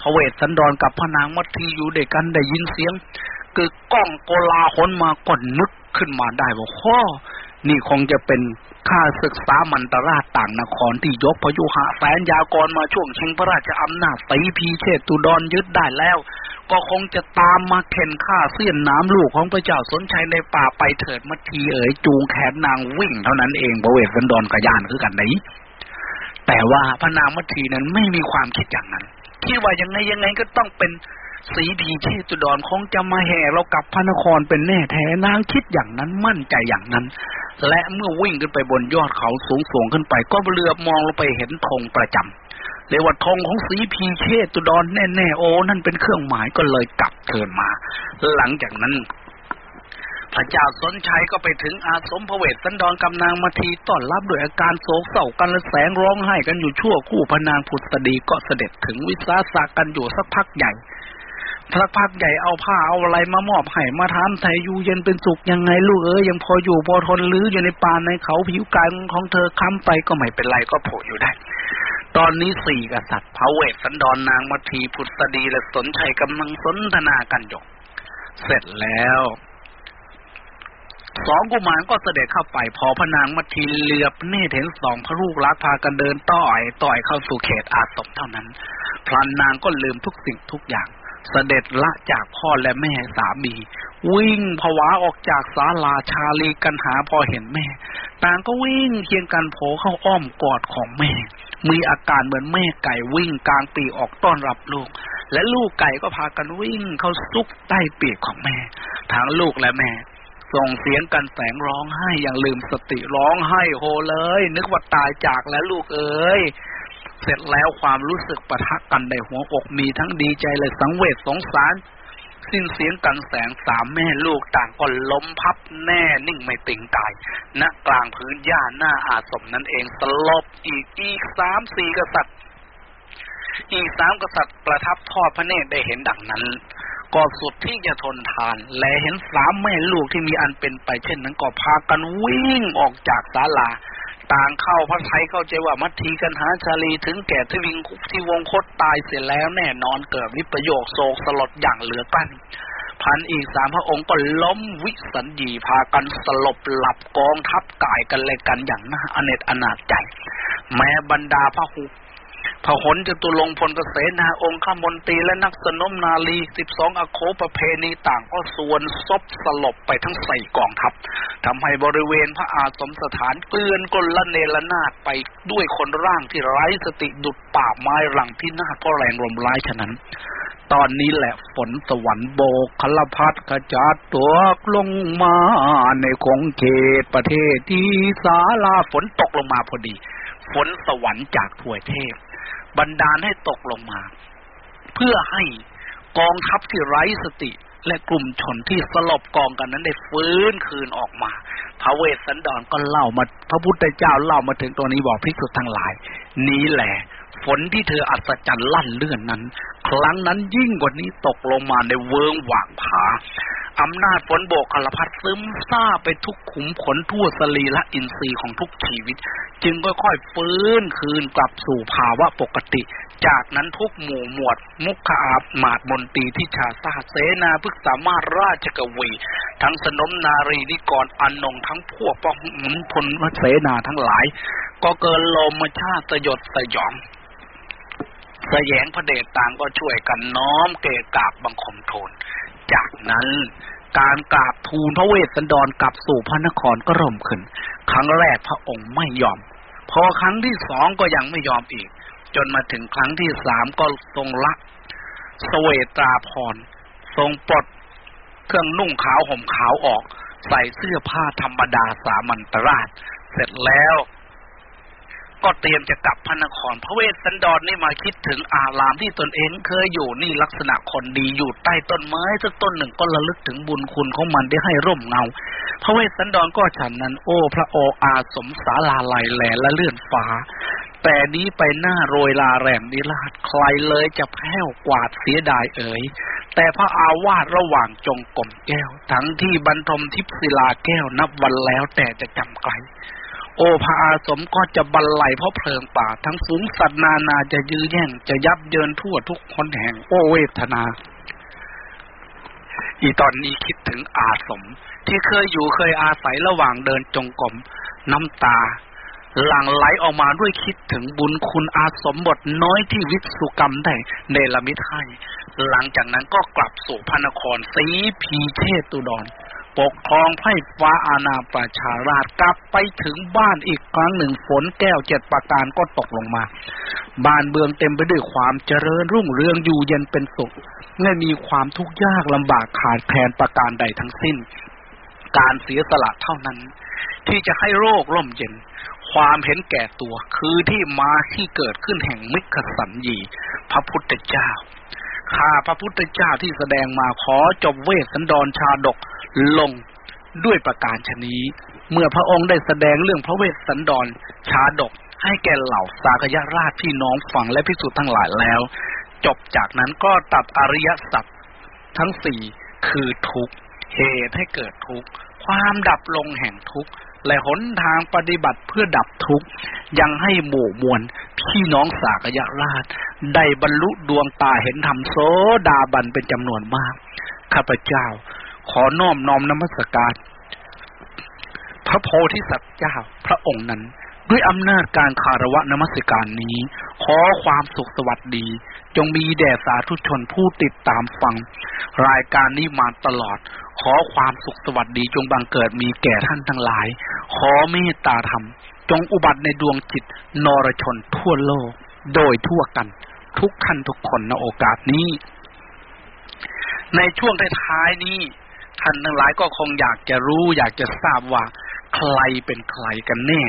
พระเวสสันดรกับพระนางมัททีอยู่ด้วยกันได้ยินเสียงคือก้องโกลาหนมาก่อนนึกขึ้นมาได้ว่าข้อนี่คงจะเป็นข้าศึกษามันตราชต่างนครที่ยกพยุหะแสนยากรมาช่วงชิงพระราชอำนาจสีพีเชตตุดอนยึดได้แล้ว ก็คงจะตามมาเข็นฆ่าเสี้ยนน้ำลูกของพระเจ้าสนชัยในป่าไปเถิดมัทีเอ๋ยจูงแขนนางวิ่งเท่านั้นเองพรเวสสันดรกระยานคือกันไหนแต่ว่าพระนางมัทีนั้นไม่มีความคิดอย่างนั้นคิดว่ายังไงยังไงก็ต้องเป็นสีพีเชตุดรคงจะมาแห่เรากลับพระนครเป็นแน่แท้นางคิดอย่างนั้นมั่นใจอย่างนั้น และเมื่อวิ่งขึ้นไปบนยอดเขาสูงสูงขึ้นไป ก็เลือบมองลงไปเห็นธงประจำ เรียกว่าธงของสีพีเชตุดรแน่ๆโอ้นั่นเป็นเครื่องหมายก็เลยกลับเชิญมา หลังจากนั้น พระเจ้าสนชัยก็ไปถึงอาสมพระเวสสันดรกำนางมาทีต้อนรับด้วยอาการโศกเศร้ากันและแสงร้องไห้กันอยู่ชั่วคู่พนางพุทธดีก็เสด็จถึงวิสาสะกันอยู่สักพักใหญ่สักพักใหญ่เอาผ้าเอาอะไรมามอบให้มาถามไทยอยู่เย็นเป็นสุขยังไงลูกเอ้ยยังพออยู่พอทนหรืออยู่ในป่าในเขาผิวกายของเธอค้ำไปก็ไม่เป็นไรก็โผล่อยู่ได้ ตอนนี้สี่กษัตริย์พระเวสสันดรนนางมัทีพุทธดีและสนชัยกำลังสนทนากันอยู่เสร็จแล้ว สองกุมารก็เสด็จเข้าไป พอพนางมัทีเหลือบเนตรเห็นสองพระลูกรักพากันเดินต่อยต่อยเข้าสู่เขตอาสมเท่านั้น พลันนางก็ลืมทุกสิ่งทุกอย่าง เสด็จละจากพ่อและแม่สามีวิ่งผวาออกจากศาลาชาลีกันหาพอเห็นแม่ ต่างก็วิ่งเคียงกันโผเข้าอ้อมกอดของแม่ มีอาการเหมือนแม่ไก่วิ่งกลางปีออกต้อนรับลูก และลูกไก่ก็พากันวิ่งเข้าซุกใต้ปีกของแม่ทั้งลูกและแม่ส่งเสียงกันแสงร้องไห้อย่างลืมสติร้องไห้โฮเลย นึกว่าตายจากแล้วลูกเอ๋ยเสร็จแล้วความรู้สึกประทักกันในหัวอกมีทั้งดีใจและสังเวชสงสาร สิ้นเสียงกันแสงสามแม่ลูกต่างก็ล้มพับแน่นิ่งไม่ติงตายณกลางพื้นหญ้าหน้าอาสมนั่นเองสลบอีกอีกสามสี่กษัตริย์ อีกสามกษัตริย์ประทับทอดพระเนตรได้เห็นดังนั้นก็สุดที่จะทนทาน และเห็นสามแม่ลูกที่มีอันเป็นไปเช่นนั้นก็พากันวิ่งออกจากศาลา ต่างเข้าพระไทยเข้าใจว่ามัททีกันหาชาลีถึงแก่ทวิงที่วงคตตายเสร็จแล้วแน่นอนเกิดวิปโยคโศกสลดอย่างเหลือกั้นพันอีกสามพระองค์ก็ล้มวิสัญญีพากันสลบหลับกองทับกายกันเลยกันอย่างน่าอเนจอนาจใจ แม้บรรดาพระหุ พระหนจะตุลงพลกเสนาองค์ข้ามนตรีและนักสนมนาลีสิบสองอโคประเพณีต่างก็ส่วนซบสลบไปทั้งใส่กองทัพทำให้บริเวณพระอาสมสถานเกลื่อนกลละเนระนาดไปด้วยคนร่างที่ไร้สติดุดป่าไม้หลังที่หน้าเพราะแรงลมร้ายฉะนั้น ตอนนี้แหละฝนสวรรค์โบกคลพัดกระจาดตัวลงมาในคงเขตประเทศที่สาลาฝนตกลงมาพอดี ฝนสวรรค์จากถวยเทพ บันดาลให้ตกลงมา เพื่อให้กองทัพที่ไร้สติ และกลุ่มชนที่สลบกองกันนั้นได้ฟื้นคืนออกมา พระเวสสันดรก็เล่ามาพระพุทธเจ้าเล่ามาถึงตัวนี้บอกพิสุทั้งหลาย นี้แหละฝนที่เธออัศจรรย์ลั่นเลื่อนนั้น ครั้งนั้นยิ่งกว่านี้ตกลงมาในเวิงหว่างผา อำนาจฝนโบกคลพัดซึมซาไปทุกขุมขนทั่วสลีและอินทรีย์ของทุกชีวิต จึงค่อยๆฟื้นคืนกลับสู่ภาวะปกติ จากนั้นทุกหมู่หมวด มุขอาบมาดมนตีที่ชาซาเสนาพึกสามารถราชกวี ทั้งสนมนารีนิกรอนนงทั้งพวกป้องหมุนพลเสนาทั้งหลาย ก็เกินลมชาติสยดสยองสยงพระเดชต่างก็ช่วยกันน้อมเกกาบบังคมโทน จากนั้น การกราบทูลพระเวสสันดรกลับสู่พระนครก็ร่มขึ้น ครั้งแรกพระองค์ไม่ยอม พอครั้งที่สองก็ยังไม่ยอมอีก จนมาถึงครั้งที่สามก็ทรงละสเวตราพรทรงปลดเครื่องนุ่งขาวห่มขาวออก ใส่เสื้อผ้าธรรมดาสามัญตราช เสร็จแล้ว ก็เตรียมจะกลับพระนคร พระเวสสันดรนี่มาคิดถึงอารามที่ตนเองเคยอยู่นี่ลักษณะคนดีอยู่ใต้ต้นไม้สักต้นหนึ่งก็ระลึกถึงบุญคุณของมันได้ให้ร่มเงา พระเวสสันดรก็ฉันนั้นโอ้พระโออาสมสาลาลายแหลและเลื่อนฟ้าแต่นี้ไปหน้าโรยลาแรมดิลาดใครเลยจะแพ้วกวาดเสียดายเอ๋ย แต่พระอาวาสระหว่างจงกลมแก้ว ทั้งที่บรรทมทิพศิลาแก้วนับวันแล้วแต่จะจำไกล โอภาอาสมก็จะบรรลัยเพราะเพลิงป่า ทั้งฝูงสัตว์นานาจะยื้อแย่ง จะยับเยินทั่วทุกคนแห่งโอเวทนา อีตอนนี้คิดถึงอาสม ที่เคยอยู่เคยอาศัยระหว่างเดินจงกรมน้ำตา หลั่งไหลออกมาด้วยคิดถึงบุญคุณอาสมบทน้อยที่วิสุกรรมได้เนลมิตให้หลังจากนั้นก็กลับสู่พระนครสีพีเชตุดร ปกครองไพ่ฟ้าอาณาประชาราชกลับไปถึงบ้านอีกครั้งหนึ่งฝนแก้วเจ็ดประการก็ตกลงมา บ้านเบืองเต็มไปด้วยความเจริญรุ่งเรืองอยู่เย็นเป็นสุขไม่มีความทุกข์ยากลำบากขาดแคลนประการใดทั้งสิ้น การเสียสละเท่านั้น ที่จะให้โรคร่มเย็นความเห็นแก่ตัวคือที่มาที่เกิดขึ้นแห่งมิขสัญญีพระพุทธเจ้า ข้าพระพุทธเจ้าที่แสดงมาขอจบเวสสันดรชาดก ลงด้วยประการชนี้ เมื่อพระองค์ได้แสดงเรื่องพระเวสสันดรชาดกให้แก่เหล่าสากยราชพี่น้องฟังและพิสุทธ์ทั้งหลายแล้ว จบจากนั้นก็ตัดอริยสัจทั้งสี่คือทุกเหตุให้เกิดทุกความดับลงแห่งทุกและหนทางปฏิบัติเพื่อดับทุกข์ ยังให้หมู่มวลพี่น้องสากยราช ได้บรรลุดวงตาเห็นธรรมโสดาบันเป็นจำนวนมาก ข้าพเจ้า ขอน้อมน้อมนมัสการ พระโพธิสัตว์เจ้าพระองค์นั้น ด้วยอำนาจการคารวะนมัสการนี้ ขอความสุขสวัสดี จงมีแด่สาธุชนผู้ติดตามฟัง รายการนี้มาตลอด ขอความสุขสวัสดีจงบังเกิดมีแก่ท่านทั้งหลาย ขอเมตตาธรรม จงอุบัติในดวงจิตนรชนทั่วโลก โดยทั่วกัน ทุกท่านทุกคนในโอกาสนี้ ในช่วงท้ายนี้ ท่านทั้งหลายก็คงอยากจะรู้ อยากจะทราบว่าใครเป็นใครกันแน่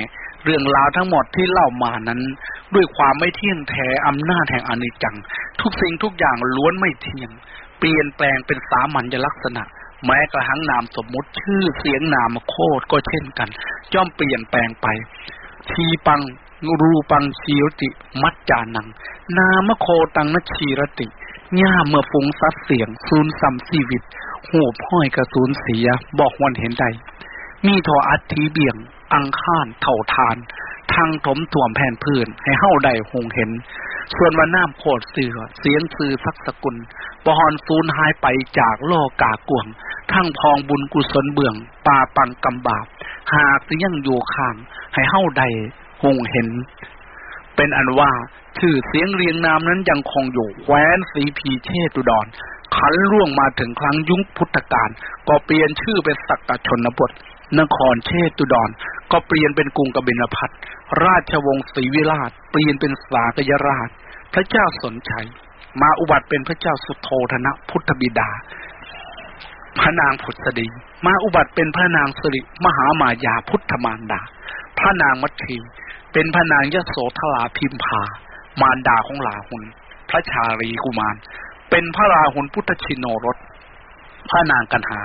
เรื่องราวทั้งหมดที่เล่ามานั้น ด้วยความไม่เที่ยงแท้อำนาจแห่งอนิจจัง ทุกสิ่งทุกอย่างล้วนไม่เที่ยง เปลี่ยนแปลงเป็นสามัญลักษณะแม้กระทั่งนามสมมุติชื่อเสียงนามโคตรก็เช่นกันย่อมเปลี่ยนแปลงไป ทีปังรูปังชีรติ มัจจานัง นามโคตังนชีรติย่าเมื่อฟุงซัดเสียงซูนซ้ำชีวิต หูพ้อยกระสูนเสียบอกวันเห็นใด มีทออัฐิเบี่ยง อังคานเท่าทาน ทางถมถ่วมแผ่นพื้นให้เฮ้าใดหงเห็น ส่วนว่าน้ำโคดเสือเสียงซือสักสกุลบหอนซูนหายไปจากโลกากวงทั้งพองบุญกุศลเบื้องป่าปังกำบาบ หากยังอยู่ข้าง ให้เฮ้าใดหงเห็น เป็นอันว่าชื่อเสียงเรียงนามนั้นยังคงอยู่แคว้นสีพีเชตุดร ขันล่วงมาถึงครั้งยุคพุทธกาลก็เปลี่ยนชื่อเป็นสักกชนบท นครเชตุดร ก็เปลี่ยนเป็นกรุงกบินพัทราชวงศ์ศรีวิราช เปลี่ยนเป็นสากยราช พระเจ้าสนชัย มาอุบัติเป็นพระเจ้าสุโธธนะพุทธบิดา พระนางพุทธดี มาอุบัติเป็นพระนางสิริมหามายาพุทธมารดา พระนางมัทธีเป็นพระนางยโสธราพิมพามารดาของหลาหุนพระชารีกุมาร เป็นพระราหุนพุทธชินโนรสพระนางกันหา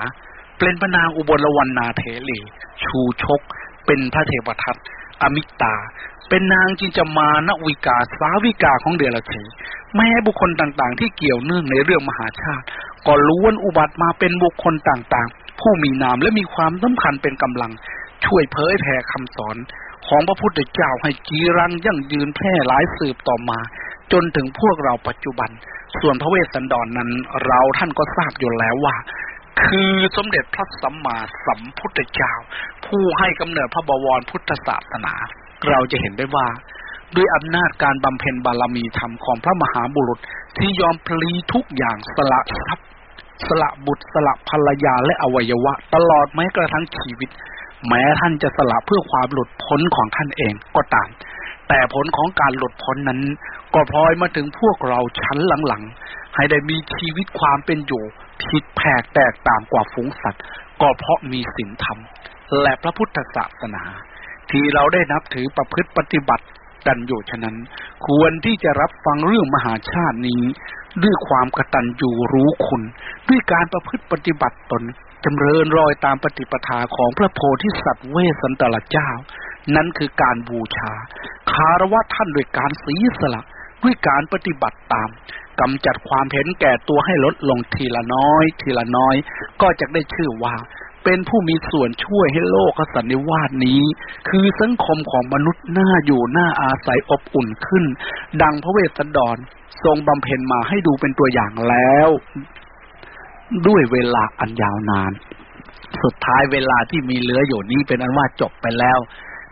เป็นพระนางอุบลวรรณาเถรีชูชก เป็นพระเทวทัตอมิตา เป็นนางจินจมานวิกาสาวิกาของเดลเทแม้บุคคลต่างๆ ที่เกี่ยวเนื่องในเรื่องมหาชาติ ก็ล้วนอุบัติมาเป็นบุคคลต่างๆ ผู้มีนามและมีความสำคัญเป็นกำลัง ช่วยเผยแผ่คำสอนของพระพุทธเจ้าให้จีรังยั่งยืนแพร่หลายสืบต่อมา จนถึงพวกเราปัจจุบัน ส่วนพระเวสสันดรนนั้น เราท่านก็ทราบอยู่แล้วว่า คือสมเด็จพระสัมมาสัมพุทธเจ้า ผู้ให้กำเนิดพระบวรพุทธศาสนา เราจะเห็นได้ว่า ด้วยอำนาจการบำเพ็ญบารมีธรรมของพระมหาบุรุษที่ยอมพลีทุกอย่างสละทรัพย์สละบุตรสละภรรยาและอวัยวะ ตลอดแม้กระทั่งชีวิต แม้ท่านจะสละเพื่อความหลุดพ้นของท่านเองก็ตาม แต่ผลของการหลุดพ้นนั้น ก็พลอยมาถึงพวกเราชั้นหลังๆ ให้ได้มีชีวิตความเป็นอยู่ผิดแผกแตกต่างกว่าฝูงสัตว์ ก็เพราะมีศีลธรรม และพระพุทธศาสนา ที่เราได้นับถือประพฤติปฏิบัติกันอยู่ฉะนั้น ควรที่จะรับฟังเรื่องมหาชาตินี้ ด้วยความกตัญญูรู้คุณ ด้วยการประพฤติปฏิบัติตน จำเริญรอยตามปฏิปทาของพระโพธิสัตว์เวสสันตรเจ้า นั่นคือการบูชา คารวะท่านด้วยการสีสละ ด้วยการปฏิบัติตามกำจัดความเห็นแก่ตัวให้ลดลงทีละน้อย ทีละน้อย ก็จะได้ชื่อว่า เป็นผู้มีส่วนช่วยให้โลกสันนิวาสนี้ คือสังคมของมนุษย์น่าอยู่น่าอาศัยอบอุ่นขึ้น ดังพระเวสสันดรทรงบำเพ็ญมาให้ดูเป็นตัวอย่างแล้ว ด้วยเวลาอันยาวนาน สุดท้ายเวลาที่มีเหลืออยู่นี้เป็นอันว่าจบไปแล้ว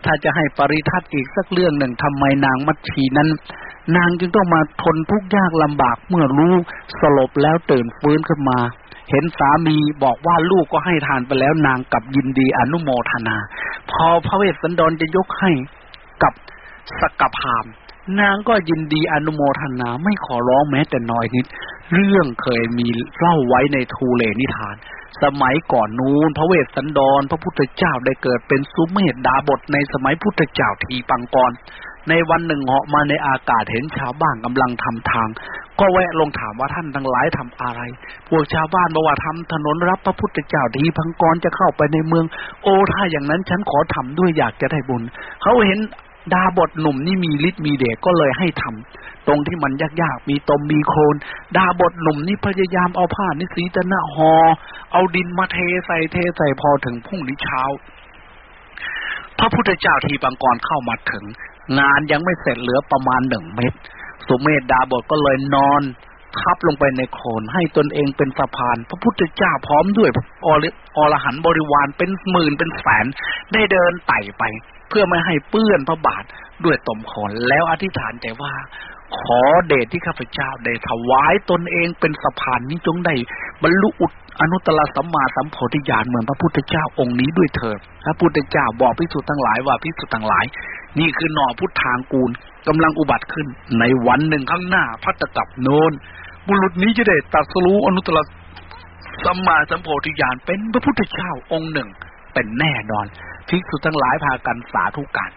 ถ้าจะให้ปริทัศน์อีกสักเรื่องหนึ่งทำไมนางมัชชีนั้น นางจึงต้องมาทนทุกข์ยากลำบากเมื่อรู้สลบแล้วตื่นฟื้นขึ้นมา เห็นสามีบอกว่าลูกก็ให้ทานไปแล้ว นางกับยินดีอนุโมทนา พอพระเวสสันดรจะยกให้กับสกพาม นางก็ยินดีอนุโมทนาไม่ขอร้องแม้แต่น้อยนิด เรื่องเคยมีเล่าไว้ในทูเลนิทาน สมัยก่อนนู้นพระเวสสันดร พระพุทธเจ้าได้เกิดเป็นสุเมธดาบทในสมัยพุทธเจ้าทีปังกร ในวันหนึ่งเหาะมาในอากาศเห็นชาวบ้านกำลังทำทาง ก็แวะลงถามว่าท่านทั้งหลายทำอะไร พวกชาวบ้านบอกว่าทำถนนรับพระพุทธเจ้าทีพังกรจะเข้าไปในเมือง โอ้ถ้าอย่างนั้นฉันขอทำด้วยอยากจะได้บุญเขาเห็น ดาบทหนุ่มนี่มีฤทธิ์มีเดชก็เลยให้ทำตรงที่มันยากๆมีตมมีโคลนดาบทหนุ่มนี่พยายามเอาผ้านิสีตนะหอ เอาดินมาเทใส่เทใส่พอถึงพรุ่งนี้เช้า พระพุทธเจ้าทีปังกรเข้ามาถึง งานยังไม่เสร็จเหลือประมาณหนึ่งเมตร สุเมธดาบทก็เลยนอนทับลงไปในโคลนให้ตนเองเป็นสะพาน พระพุทธเจ้าพร้อมด้วยอรอรหันบริวารเป็นหมื่นเป็นแสนได้เดินไต่ไป เพื่อไม่ให้เปื้อนพระบาทด้วยตมโคลนแล้วอธิษฐานใจว่า ขอเดชที่ข้าพเจ้าได้ถวายตนเองเป็นสะพานนี้จงได้บรรลุอุตอนุตตรสัมมาสัมโพธิญาณเหมือนพระพุทธเจ้าองค์นี้ด้วยเถิดพระพุทธเจ้าบอกพิสุทั้งหลายว่าพิสุทั้งหลาย นี่คือหน่อพุทธางกูลกำลังอุบัติขึ้น ในวันหนึ่งข้างหน้าพัตกับโนนบุรุษนี้จะได้ตัดสู้อนุตตรสัมมาสัมโพธิญาณเป็นพระพุทธเจ้าองค์หนึ่ง เป็นแน่นอน ภิกษุทั้งหลายพากันสาธุกัน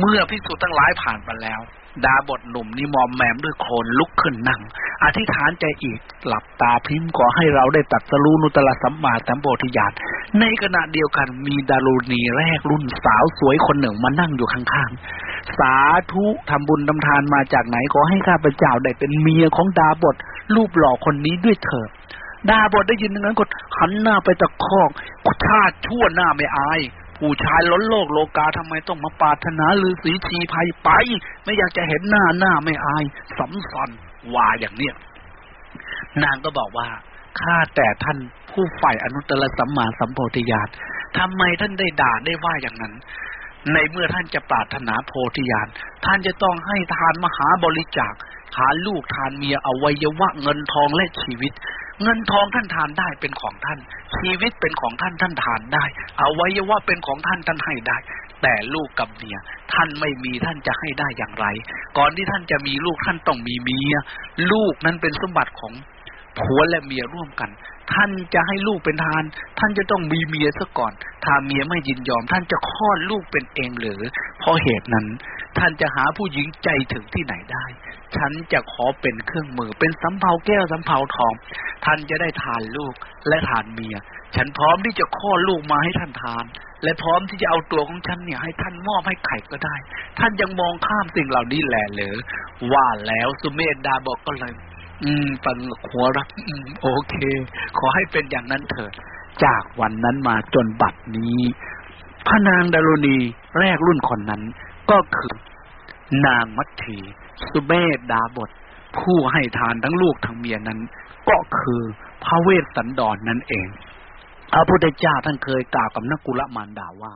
เมื่อภิกษุทั้งหลายผ่านไปแล้ว ดาบทหนุ่มนี่มอมแมมด้วยโคลนลุกขึ้นนั่ง อธิษฐานใจอีก หลับตาพิมพ์ขอให้เราได้ตัดสรูนุตละสัมมาสัมโพธิญาณในขณะเดียวกันมีดารุณีแรกรุ่นสาวสวยคนหนึ่งมานั่งอยู่ข้างๆ สาธุทำบุญทำทานมาจากไหนขอให้ข้าพเจ้าได้เป็นเมียของดาบทรูปหล่อคนนี้ด้วยเถิดดาบทได้ยินอย่างนั้นก็หันหน้าไปตะคอกชาติชั่วหน้าไม่อาย ผู้ชายล้นโลกโลกาทำไมต้องมาปาถนาหรือสีชีภัยไป ไม่อยากจะเห็นหน้าหน้าไม่อายสำสันว่าอย่างเนี้ยนางก็บอกว่าข้าแต่ท่านผู้ฝ่ายอนุตตรสัมมาสัมโพธิญาณทำไมท่านได้ด่าได้ว่าอย่างนั้น ในเมื่อท่านจะปรารถนาโพธิญาณท่านจะต้องให้ทานมหาบริจาคทาลูกทานเมียอวัยวะเงินทองและชีวิต เงินทองท่านทานได้เป็นของท่าน ชีวิตเป็นของท่านท่านทานได้อวัยวะเป็นของท่านท่านให้ได้ แต่ลูกกับเมียท่านไม่มีท่านจะให้ได้อย่างไร ก่อนที่ท่านจะมีลูกท่านต้องมีเมีย ลูกนั้นเป็นสมบัติของผัวและเมียร่วมกัน ท่านจะให้ลูกเป็นทาน ท่านจะต้องมีเมียซะก่อน ถ้าเมียไม่ยินยอม ท่านจะคลอดลูกเป็นเองหรือ เพราะเหตุนั้น ท่านจะหาผู้หญิงใจถึงที่ไหนได้ ฉันจะขอเป็นเครื่องมือ เป็นสำเภาแก้วสำเภาทอง ท่านจะได้ทานลูกและทานเมีย ฉันพร้อมที่จะคลอดลูกมาให้ท่านทาน และพร้อมที่จะเอาตัวของฉันเนี่ยให้ท่านมอบให้ไข่ก็ได้ ท่านยังมองข้ามสิ่งเหล่านี้แหละหรือว่าแล้วสุเมธดาบอกก็เลย อืมปันหัวรักอืมโอเค ขอให้เป็นอย่างนั้นเถิด จากวันนั้นมาจนบัดนี้พระนางดารุณีแรกรุ่นคนนั้น ก็คือนางมัทธีสุเมธดาบท ผู้ให้ทานทั้งลูกทั้งเมียนั้น ก็คือพระเวสสันดรนนั่นเองพระพุทธเจ้าท่านเคยกล่าวกับนักกุลมารดาว่า